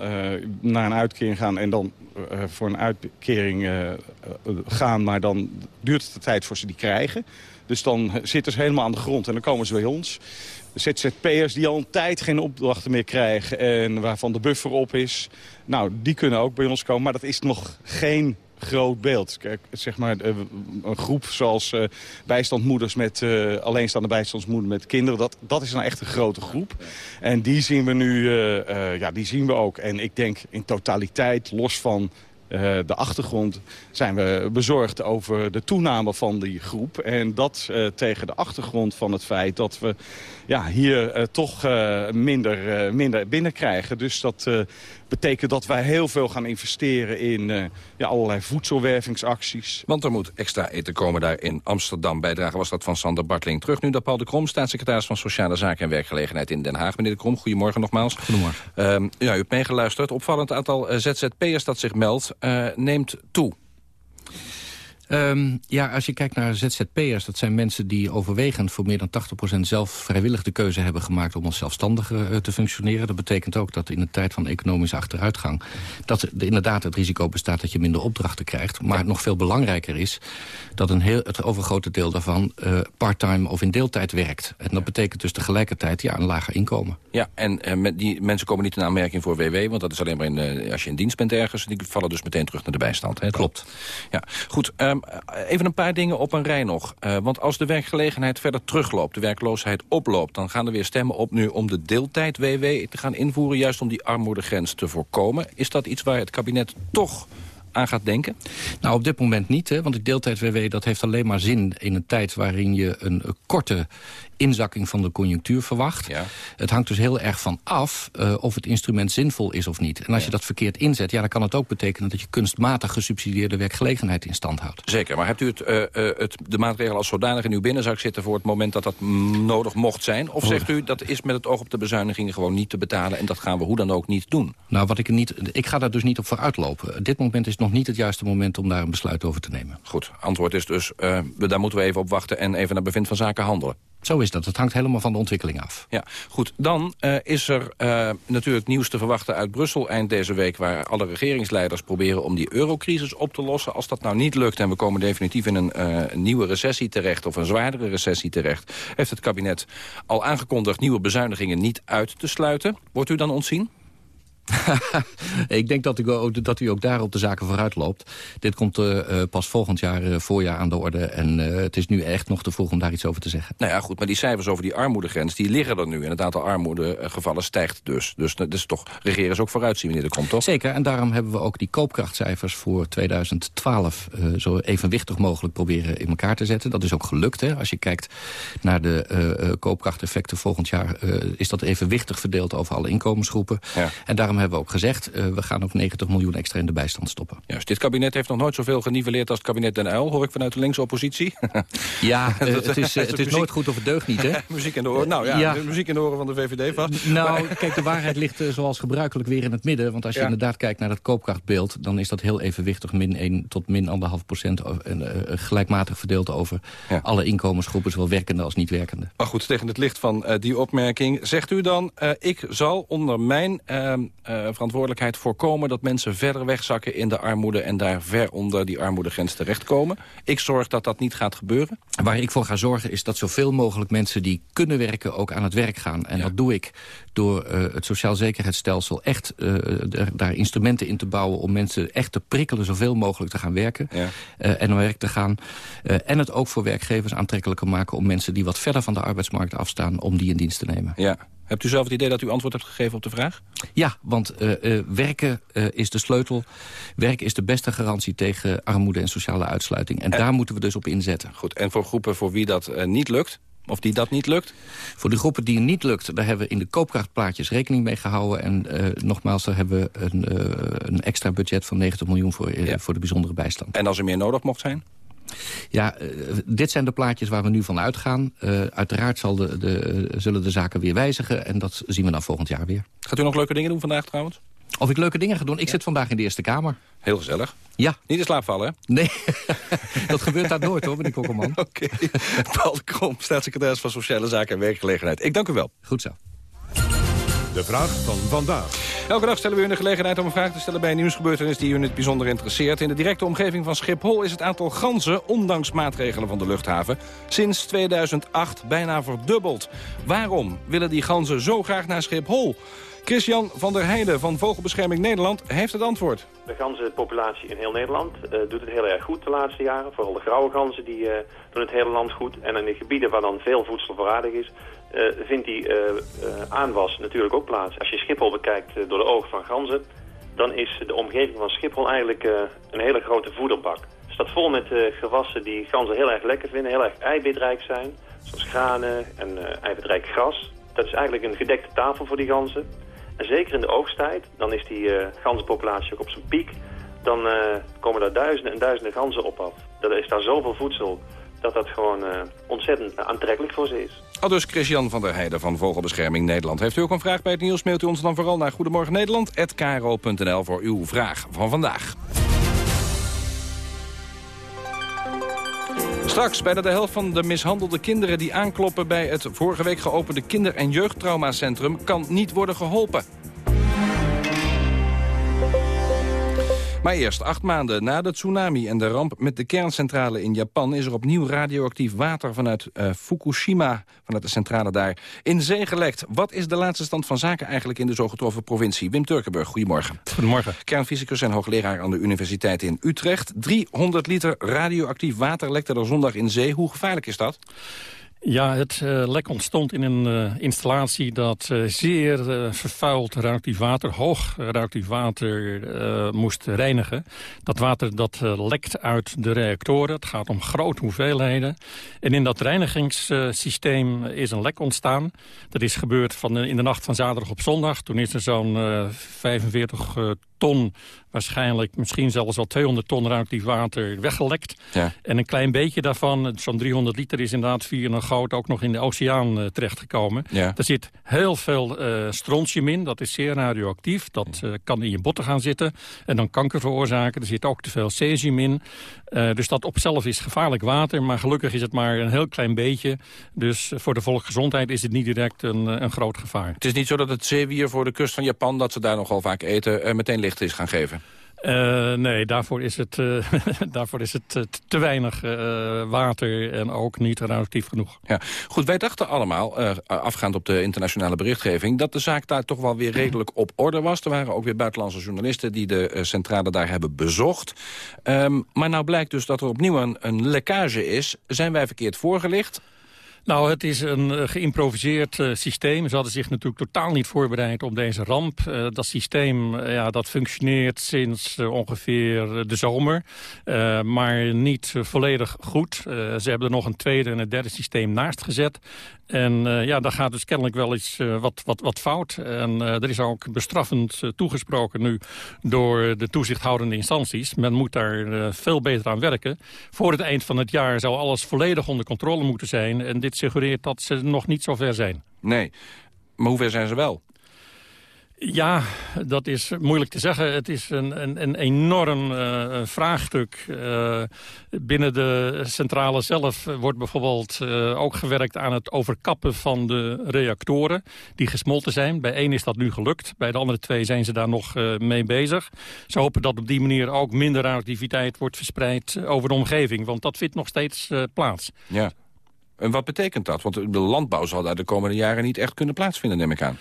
naar een uitkering gaan... en dan voor een uitkering gaan, maar dan duurt het de tijd voor ze die krijgen... Dus dan zitten ze helemaal aan de grond en dan komen ze bij ons. ZZP'ers die al een tijd geen opdrachten meer krijgen en waarvan de buffer op is. Nou, die kunnen ook bij ons komen, maar dat is nog geen groot beeld. Kijk, zeg maar, een groep zoals uh, bijstandmoeders met uh, alleenstaande bijstandsmoeder met kinderen, dat, dat is nou echt een grote groep. En die zien we nu, ja, die zien we ook. En ik denk in totaliteit, los van uh, de achtergrond zijn we bezorgd over de toename van die groep. En dat uh, tegen de achtergrond van het feit dat we ja, hier uh, toch minder, minder binnenkrijgen. Dus dat betekent dat wij heel veel gaan investeren in uh, ja, allerlei voedselwervingsacties. Want er moet extra eten komen daar in Amsterdam. Bijdrage was dat van Sander Bartling. Terug nu naar Paul de Krom, staatssecretaris van Sociale Zaken en Werkgelegenheid in Den Haag. Meneer de Krom, goedemorgen nogmaals. Goedemorgen. Uh, ja, u hebt meegeluisterd. Opvallend aantal ZZP'ers dat zich meldt uh, neemt toe. Um, ja, als je kijkt naar ZZP'ers, dat zijn mensen die overwegend voor meer dan 80% zelf vrijwillig de keuze hebben gemaakt om als zelfstandige uh, te functioneren. Dat betekent ook dat in een tijd van economische achteruitgang, dat er inderdaad het risico bestaat dat je minder opdrachten krijgt. Maar ja. nog veel belangrijker is dat een heel, het overgrote deel daarvan uh, parttime of in deeltijd werkt. En dat betekent dus tegelijkertijd ja, een lager inkomen. Ja, en uh, met die mensen komen niet in aanmerking voor WW, want dat is alleen maar in, als je in dienst bent ergens. Die vallen dus meteen terug naar de bijstand. Hè, Klopt. Ja, goed. Um, even een paar dingen op een rij nog. Uh, want als de werkgelegenheid verder terugloopt, de werkloosheid oploopt... dan gaan er weer stemmen op nu om de deeltijd-WW te gaan invoeren... juist om die armoedegrens te voorkomen. Is dat iets waar het kabinet toch aan gaat denken? Nou, op dit moment niet, hè, want die deeltijd-WW dat heeft alleen maar zin in een tijd waarin je een, een korte inzakking van de conjunctuur verwacht. Ja. Het hangt dus heel erg van af uh, of het instrument zinvol is of niet. En als ja. je dat verkeerd inzet, ja, dan kan het ook betekenen... dat je kunstmatig gesubsidieerde werkgelegenheid in stand houdt. Zeker, maar hebt u het, uh, uh, het, de maatregel als zodanig in uw binnenzak zitten... voor het moment dat dat nodig mocht zijn? Of zegt u, dat is met het oog op de bezuinigingen gewoon niet te betalen... en dat gaan we hoe dan ook niet doen? Nou, wat ik, niet, ik ga daar dus niet op vooruit lopen. Dit moment is nog niet het juiste moment om daar een besluit over te nemen. Goed, antwoord is dus, daar moeten we even op wachten... en even naar bevind van zaken handelen. Zo is dat. Het hangt helemaal van de ontwikkeling af. Ja, goed. Dan uh, is er uh, natuurlijk nieuws te verwachten uit Brussel eind deze week... waar alle regeringsleiders proberen om die eurocrisis op te lossen. Als dat nou niet lukt en we komen definitief in een uh, nieuwe recessie terecht... of een zwaardere recessie terecht... heeft het kabinet al aangekondigd nieuwe bezuinigingen niet uit te sluiten. Wordt u dan ontzien? [LAUGHS] ik denk dat u, ook, dat u ook daar op de zaken vooruit loopt. Dit komt uh, pas volgend jaar uh, voorjaar aan de orde. En uh, het is nu echt nog te vroeg om daar iets over te zeggen. Nou ja, goed, maar die cijfers over die armoedegrens... die liggen er nu. En het aantal armoedegevallen stijgt dus. Dus dat is toch, regeren is ook vooruitzien wanneer er komt, toch? Zeker, en daarom hebben we ook die koopkrachtcijfers voor 2012... zo evenwichtig mogelijk proberen in elkaar te zetten. Dat is ook gelukt, hè. Als je kijkt naar de koopkrachteffecten volgend jaar... is dat evenwichtig verdeeld over alle inkomensgroepen. Ja. En daarom hebben we ook gezegd... Uh, we gaan ook 90 miljoen extra in de bijstand stoppen. Juist, dit kabinet heeft nog nooit zoveel geniveleerd als het kabinet Den Uyl... hoor ik vanuit de linkse oppositie. [LAUGHS] ja, [LAUGHS] uh, het is, het is nooit goed of het deugt niet, hè? [LAUGHS] muziek in de oren, nou ja, ja. muziek in de oren van de VVD vast. Nou, maar... kijk, de waarheid ligt zoals gebruikelijk weer in het midden. Want als je ja. inderdaad kijkt naar dat koopkrachtbeeld... dan is dat heel evenwichtig, min 1 tot min 1,5 procent... gelijkmatig verdeeld over ja. alle inkomensgroepen... zowel werkende als niet werkende. Maar goed, tegen het licht van die opmerking... zegt u dan, ik zal onder mijn uh, verantwoordelijkheid voorkomen... dat mensen verder wegzakken in de armoede... en daar ver onder die armoedegrens terechtkomen. Ik zorg dat dat niet gaat gebeuren. Waar ik voor ga zorgen is dat zoveel mogelijk mensen die kunnen werken... ook aan het werk gaan. En dat doe ik door uh, het sociaal zekerheidsstelsel... echt uh, daar instrumenten in te bouwen om mensen echt te prikkelen... zoveel mogelijk te gaan werken ja. en naar werk te gaan. en het ook voor werkgevers aantrekkelijker maken... om mensen die wat verder van de arbeidsmarkt afstaan... om die in dienst te nemen. Ja. Hebt u zelf het idee dat u antwoord hebt gegeven op de vraag? Ja, want uh, uh, werken uh, is de sleutel. Werken is de beste garantie tegen armoede en sociale uitsluiting. En, en daar moeten we dus op inzetten. Goed, en voor groepen voor wie dat niet lukt? Of die dat niet lukt? Voor de groepen die het niet lukt, daar hebben we in de koopkrachtplaatjes rekening mee gehouden. En nogmaals, daar hebben we een, een, extra budget van 90 miljoen voor, ja. voor de bijzondere bijstand. En als er meer nodig mocht zijn? Ja, uh, dit zijn de plaatjes waar we nu van uitgaan. Uh, uiteraard zal de, de, zullen de zaken weer wijzigen en dat zien we dan volgend jaar weer. Gaat u nog leuke dingen doen vandaag trouwens? Of ik leuke dingen ga doen? Ik ja. zit vandaag in de Eerste Kamer. Heel gezellig. Ja. Niet in slaap vallen, hè? Nee, [LAUGHS] dat gebeurt daar nooit, hoor, meneer Kokkelman. [LAUGHS] Oké. Okay. Paul Krom, staatssecretaris van Sociale Zaken en Werkgelegenheid. Ik dank u wel. Goed zo. De vraag van vandaag. Elke dag stellen we u de gelegenheid om een vraag te stellen bij een nieuwsgebeurtenis die u in het bijzonder interesseert. In de directe omgeving van Schiphol is het aantal ganzen, ondanks maatregelen van de luchthaven, sinds 2008 bijna verdubbeld. Waarom willen die ganzen zo graag naar Schiphol? Christian van der Heijden van Vogelbescherming Nederland heeft het antwoord. De ganzenpopulatie in heel Nederland uh, doet het heel erg goed de laatste jaren. Vooral de grauwe ganzen die, uh, doen het hele land goed. En in de gebieden waar dan veel voedsel voorradig is, uh, vindt die aanwas natuurlijk ook plaats. Als je Schiphol bekijkt door de ogen van ganzen, dan is de omgeving van Schiphol eigenlijk een hele grote voederbak. Het staat vol met gewassen die ganzen heel erg lekker vinden, heel erg eiwitrijk zijn. Zoals granen en eiwitrijk gras. Dat is eigenlijk een gedekte tafel voor die ganzen. Zeker in de oogsttijd, dan is die uh, ganzenpopulatie ook op zijn piek. Dan uh, komen daar duizenden en duizenden ganzen op af. Er is daar zoveel voedsel dat dat gewoon uh, ontzettend aantrekkelijk voor ze is. Al dus Christian van der Heijden van Vogelbescherming Nederland. Heeft u ook een vraag bij het nieuws, mailt u ons dan vooral naar Goedemorgen Nederland@kro.nl voor uw vraag van vandaag. Straks, bijna de helft van de mishandelde kinderen die aankloppen... bij het vorige week geopende kinder- en jeugdtraumacentrum... kan niet worden geholpen. Maar eerst, acht maanden na de tsunami en de ramp met de kerncentrale in Japan... is er opnieuw radioactief water vanuit uh, Fukushima, vanuit de centrale daar, in zee gelekt. Wat is de laatste stand van zaken eigenlijk in de zo getroffen provincie? Wim Turkenburg, goedemorgen. Goedemorgen. Kernfysicus en hoogleraar aan de Universiteit in Utrecht. 300 liter radioactief water lekte er zondag in zee. Hoe gevaarlijk is dat? Ja, het uh, lek ontstond in een uh, installatie dat uh, zeer vervuild radioactief water, hoog radioactief water moest reinigen. Dat water dat lekt uit de reactoren. Het gaat om grote hoeveelheden. En in dat reinigingssysteem is een lek ontstaan. Dat is gebeurd van, in de nacht van zaterdag op zondag. Toen is er zo'n 45 ton, waarschijnlijk misschien zelfs wel 200 ton radioactief water weggelekt. Ja. En een klein beetje daarvan, zo'n 300 liter, is inderdaad via een goot ook nog in de oceaan uh, terechtgekomen. Ja. Er zit heel veel uh, strontium in, dat is zeer radioactief. Dat uh, kan in je botten gaan zitten en dan kanker veroorzaken. Er zit ook te veel cesium in. dus dat op zichzelf is gevaarlijk water, maar gelukkig is het maar een heel klein beetje. Dus voor de volksgezondheid is het niet direct een, een groot gevaar. Het is niet zo dat het zeewier voor de kust van Japan, dat ze daar nogal vaak eten, meteen licht is gaan geven? Uh, nee, daarvoor is het, uh, [LAUGHS] daarvoor is het uh, te weinig water en ook niet radioactief genoeg. Ja. Goed, wij dachten allemaal, afgaand op de internationale berichtgeving... dat de zaak daar toch wel weer redelijk op orde was. Er waren ook weer buitenlandse journalisten die de centrale daar hebben bezocht. Um, maar nou blijkt dus dat er opnieuw een, een lekkage is. Zijn wij verkeerd voorgelicht? Nou, het is een uh, geïmproviseerd uh, systeem. Ze hadden zich natuurlijk totaal niet voorbereid op deze ramp. Uh, dat systeem ja, dat functioneert sinds ongeveer de zomer. maar niet volledig goed. ze hebben er nog een tweede en een derde systeem naast gezet. En uh, ja, daar gaat dus kennelijk wel iets uh, wat, wat, wat fout. En uh, er is ook bestraffend toegesproken nu door de toezichthoudende instanties. Men moet daar veel beter aan werken. Voor het eind van het jaar zou alles volledig onder controle moeten zijn. En dit suggereert dat ze nog niet zo ver zijn. Nee, maar hoe ver zijn ze wel? Ja, dat is moeilijk te zeggen. Het is een, een, een enorm uh, vraagstuk. Uh, binnen de centrale zelf wordt bijvoorbeeld uh, ook gewerkt aan het overkappen van de reactoren die gesmolten zijn. Bij één is dat nu gelukt, bij de andere twee zijn ze daar nog mee bezig. Ze hopen dat op die manier ook minder radioactiviteit wordt verspreid over de omgeving, want dat vindt nog steeds plaats. Ja. En wat betekent dat? Want de landbouw zal daar de komende jaren niet echt kunnen plaatsvinden, neem ik aan.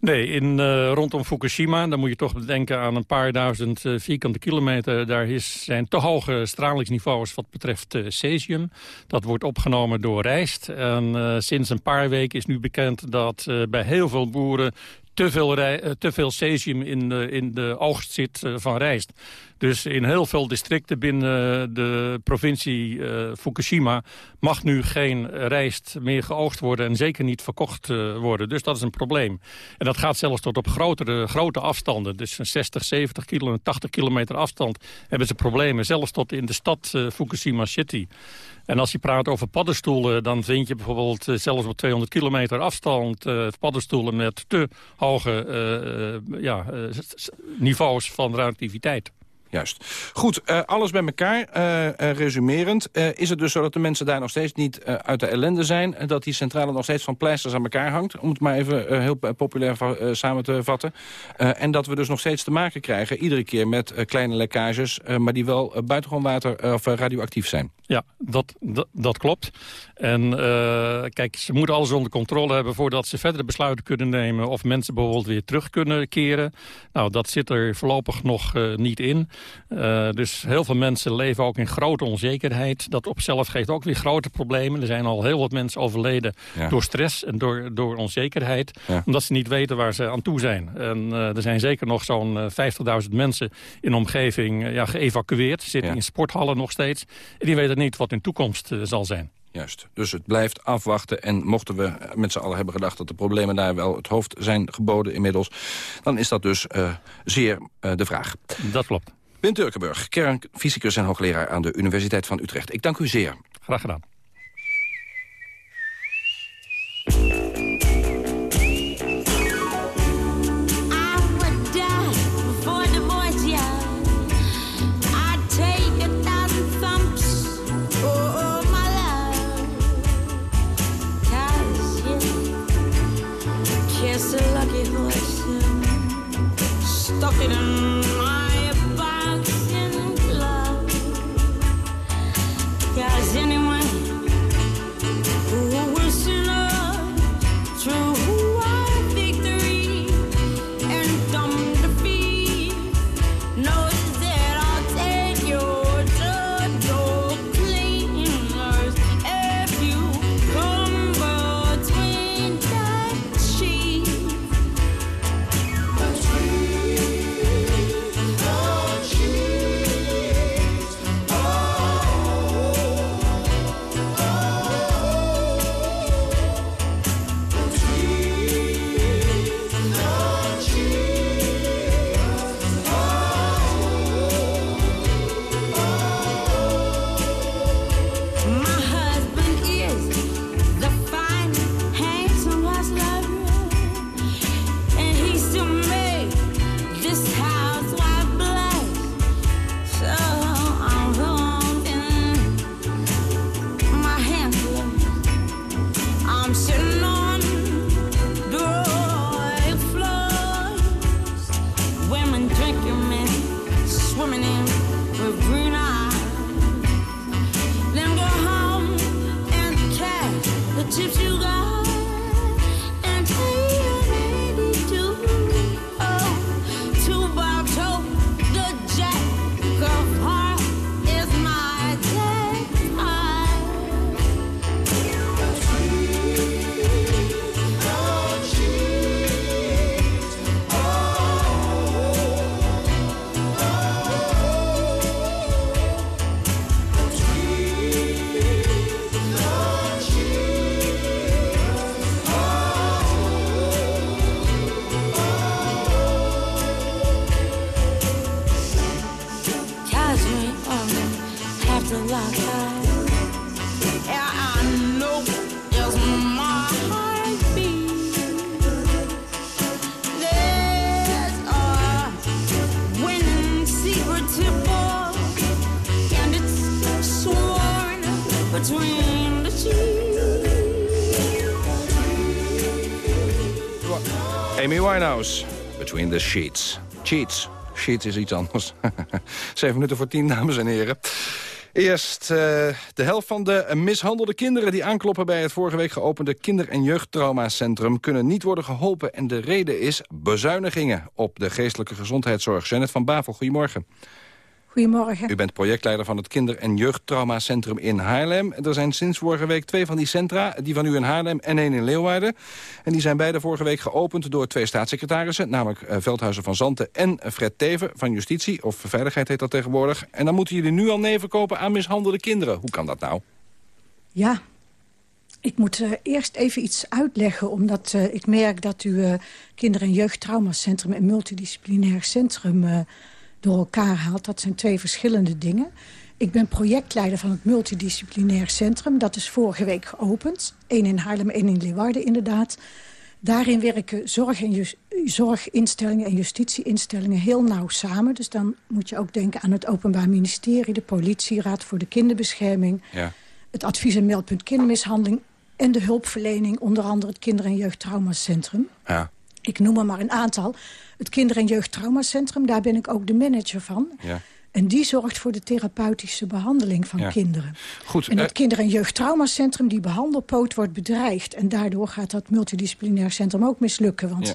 Nee, in, uh, rondom Fukushima, dan moet je toch denken aan een paar duizend uh, vierkante kilometer. Daar is, zijn te hoge stralingsniveaus wat betreft uh, cesium. Dat wordt opgenomen door rijst. En sinds een paar weken is nu bekend dat bij heel veel boeren te veel, te veel cesium in in de oogst zit van rijst. Dus in heel veel districten binnen de provincie uh, Fukushima... mag nu geen rijst meer geoogst worden en zeker niet verkocht uh, worden. Dus dat is een probleem. En dat gaat zelfs tot op grotere, grote afstanden. Dus 60, 70 kilo, 80 kilometer afstand hebben ze problemen. Zelfs tot in de stad Fukushima City. En als je praat over paddenstoelen, dan vind je bijvoorbeeld zelfs op 200 kilometer afstand paddenstoelen met te hoge ja, niveaus van radioactiviteit. Juist. Goed, uh, alles bij elkaar, uh, resumerend. is het dus zo dat de mensen daar nog steeds niet uit de ellende zijn... dat die centrale nog steeds van pleisters aan elkaar hangt... om het maar even heel populair samen te vatten. en dat we dus nog steeds te maken krijgen... iedere keer met kleine lekkages... maar die wel buitengewoon water of radioactief zijn. Ja, dat, dat, dat klopt. En kijk, ze moeten alles onder controle hebben... voordat ze verdere besluiten kunnen nemen... of mensen bijvoorbeeld weer terug kunnen keren. Nou, dat zit er voorlopig nog niet in... Uh, dus heel veel mensen leven ook in grote onzekerheid. Dat op zelf geeft ook weer grote problemen. Er zijn al heel wat mensen overleden ja. door stress en door, door onzekerheid. Ja. Omdat ze niet weten waar ze aan toe zijn. En er zijn zeker nog zo'n uh, 50.000 mensen in de omgeving ja, geëvacueerd. Zitten in sporthallen nog steeds. En die weten niet wat hun toekomst zal zijn. Juist. Dus het blijft afwachten. En mochten we met z'n allen hebben gedacht dat de problemen daar wel het hoofd zijn geboden inmiddels... dan is dat dus uh, zeer uh, de vraag. Dat klopt. Wim Turkenburg, kernfysicus en hoogleraar aan de Universiteit van Utrecht. Ik dank u zeer. Graag gedaan. The Sheets. Cheats. Sheets is iets anders. [LAUGHS] Zeven minuten voor tien, dames en heren. Eerst uh, de helft van de mishandelde kinderen die aankloppen bij het vorige week geopende kinder- en jeugdtraumacentrum kunnen niet worden geholpen. En de reden is bezuinigingen op de geestelijke gezondheidszorg. Janet van Bavel, goedemorgen. Goedemorgen. U bent projectleider van het kinder- en jeugdtraumacentrum in Haarlem. Er zijn sinds vorige week twee van die centra, die van u in Haarlem en één in Leeuwarden. En die zijn beide vorige week geopend door twee staatssecretarissen... namelijk uh, Veldhuizen van Zanten en Fred Teven van Justitie... of Veiligheid heet dat tegenwoordig. En dan moeten jullie nu al neven kopen aan mishandelde kinderen. Hoe kan dat nou? Ja, ik moet uh, eerst even iets uitleggen... omdat uh, ik merk dat u kinder- en jeugdtraumacentrum... en multidisciplinair centrum door elkaar haalt. Dat zijn twee verschillende dingen. Ik ben projectleider van het multidisciplinair centrum. Dat is vorige week geopend. Eén in Haarlem, één in Leeuwarden inderdaad. Daarin werken zorg en zorginstellingen en justitieinstellingen heel nauw samen. Dus dan moet je ook denken aan het Openbaar Ministerie... de Politie, Raad voor de Kinderbescherming... Ja. het advies- en meldpunt kindermishandeling... en de hulpverlening, onder andere het Kinder- en Jeugdtraumacentrum. Ja. Ik noem er maar een aantal. Het Kinder- en Jeugdtraumacentrum, daar ben ik ook de manager van. Ja. En die zorgt voor de therapeutische behandeling van Ja. kinderen. Goed, En dat eh, kinder- en jeugdtraumacentrum, die behandelpoot wordt bedreigd. En daardoor gaat dat multidisciplinair centrum ook mislukken. Want ja.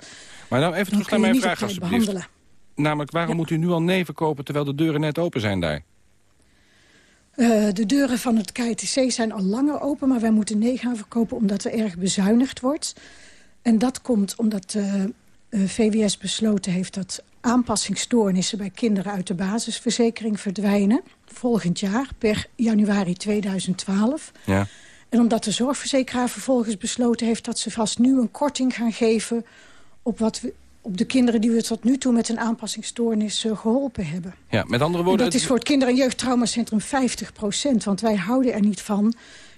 Maar nou even terug naar mijn niet vraag alsjeblieft. behandelen. Namelijk, waarom moet u nu al neven kopen terwijl de deuren net open zijn daar? Eh, de deuren van het KTC zijn al langer open, maar wij moeten nee gaan verkopen omdat er erg bezuinigd wordt. En dat komt omdat eh, eh, VWS besloten heeft dat aanpassingsstoornissen bij kinderen uit de basisverzekering verdwijnen. Volgend jaar, per januari 2012. Ja. En omdat de zorgverzekeraar vervolgens besloten heeft... dat ze vast nu een korting gaan geven op, wat we, op de kinderen... die we tot nu toe met een aanpassingsstoornis eh, geholpen hebben. ja, met andere En woorden... dat is voor het kinder- en jeugdtraumacentrum 50% Want wij houden er niet van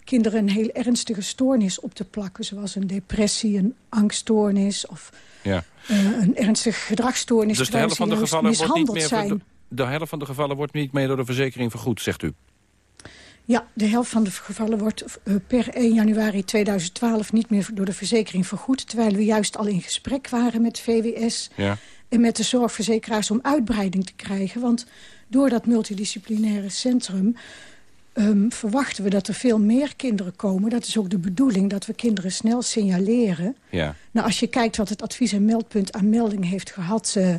kinderen een heel ernstige stoornis op te plakken. Zoals een depressie, een angststoornis of ja. eh, een ernstige gedragsstoornis. Dus de helft van de gevallen wordt niet meer... zijn. De, de helft van de gevallen wordt niet meer door de verzekering vergoed, zegt u. Ja, de helft van de gevallen wordt eh, per 1 januari 2012 niet meer door de verzekering vergoed. Terwijl we juist al in gesprek waren met VWS Ja. en met de zorgverzekeraars om uitbreiding te krijgen. Want door dat multidisciplinaire centrum ehm, verwachten we dat er veel meer kinderen komen. Dat is ook de bedoeling, dat we kinderen snel signaleren. Ja. Nou, als je kijkt wat het advies- en meldpunt aan melding heeft gehad... eh,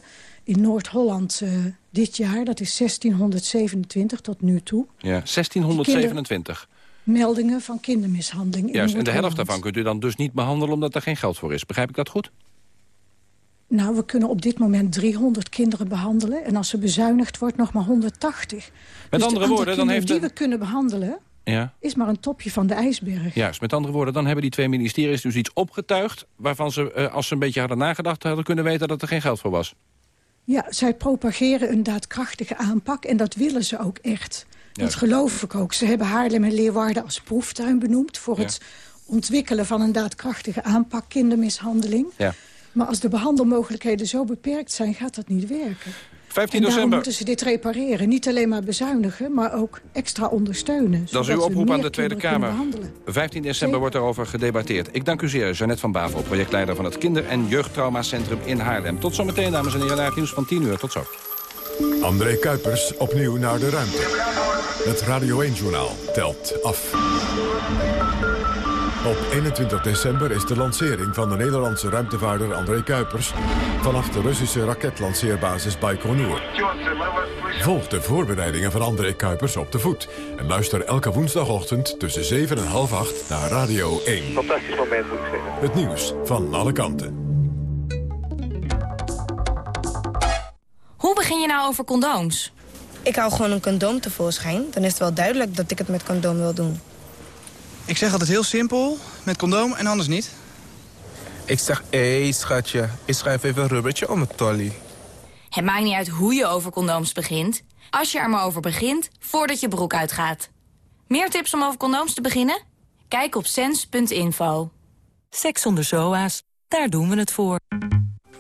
in Noord-Holland eh, dit jaar, dat is 1627 tot nu toe... ja. 1627. meldingen van kindermishandeling in Juist, en de helft daarvan kunt u dan dus niet behandelen... omdat er geen geld voor is. Begrijp ik dat goed? Nou, we kunnen op dit moment 300 kinderen behandelen. En als er bezuinigd wordt, nog maar 180. Met dus andere de woorden, dan heeft die we kunnen behandelen... Ja. is maar een topje van de ijsberg. Juist, met andere woorden, dan hebben die twee ministeries dus iets opgetuigd... waarvan ze, eh, als ze een beetje hadden nagedacht, hadden kunnen weten dat er geen geld voor was. Ja, zij propageren een daadkrachtige aanpak en dat willen ze ook echt. Dat geloof ik ook. Ze hebben Haarlem en Leeuwarden als proeftuin benoemd... voor Ja. het ontwikkelen van een daadkrachtige aanpak kindermishandeling. Ja. Maar als de behandelmogelijkheden zo beperkt zijn, gaat dat niet werken. 15 en daarom december. moeten ze dit repareren. Niet alleen maar bezuinigen, maar ook extra ondersteunen. Dat is uw oproep aan de Tweede Kamer. kunnen behandelen. 15 december wordt daarover gedebatteerd. Ik dank u zeer, Jeannette van Bavel, projectleider van het Kinder- en Jeugdtraumacentrum in Haarlem. Tot zometeen, dames en heren, naar het nieuws van 10 uur. Tot zo. André Kuipers opnieuw naar de ruimte. Het Radio 1-journaal telt af. Op 21 december is de lancering van de Nederlandse ruimtevaarder André Kuipers... vanaf de Russische raketlanceerbasis Baikonur. Volg de voorbereidingen van André Kuipers op de voet. En luister elke woensdagochtend tussen 7 en half 8 naar Radio 1. Fantastisch moment, moet ik zeggen. Het nieuws van alle kanten. Hoe begin je nou over condooms? Ik hou gewoon een condoom tevoorschijn. Dan is het wel duidelijk dat ik het met condoom wil doen. Ik zeg altijd heel simpel, met condoom en anders niet. Ik zeg, hé hey, schatje, ik schrijf even een rubbertje om het tolly. Het maakt niet uit hoe je over condooms begint. Als je er maar over begint, voordat je broek uitgaat. Meer tips om over condooms te beginnen? Kijk op sens.info. Seks zonder zoa's, daar doen we het voor.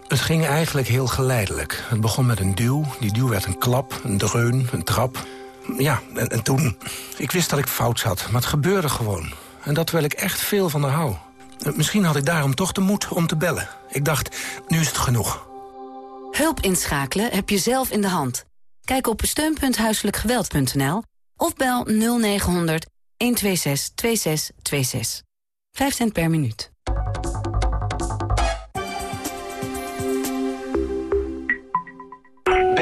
Het ging eigenlijk heel geleidelijk. Het begon met een duw, die duw werd een klap, een dreun, een trap. Ja, en, en toen... Ik wist dat ik fout zat, maar het gebeurde gewoon. En dat terwijl ik echt veel van haar hou. Eh, Misschien had ik daarom toch de moed om te bellen. Ik dacht, nu is het genoeg. Hulp inschakelen heb je zelf in de hand. Kijk op steun.huiselijkgeweld.nl of bel 0900 126 2626. 5 cent per minuut.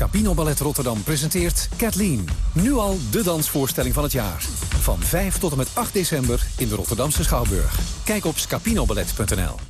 Scapino Ballet Rotterdam presenteert Kathleen. Nu al de dansvoorstelling van het jaar. Van 5 tot en met 8 december in de Rotterdamse Schouwburg. Kijk op scapinoballet.nl.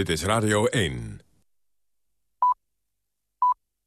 Dit is Radio 1.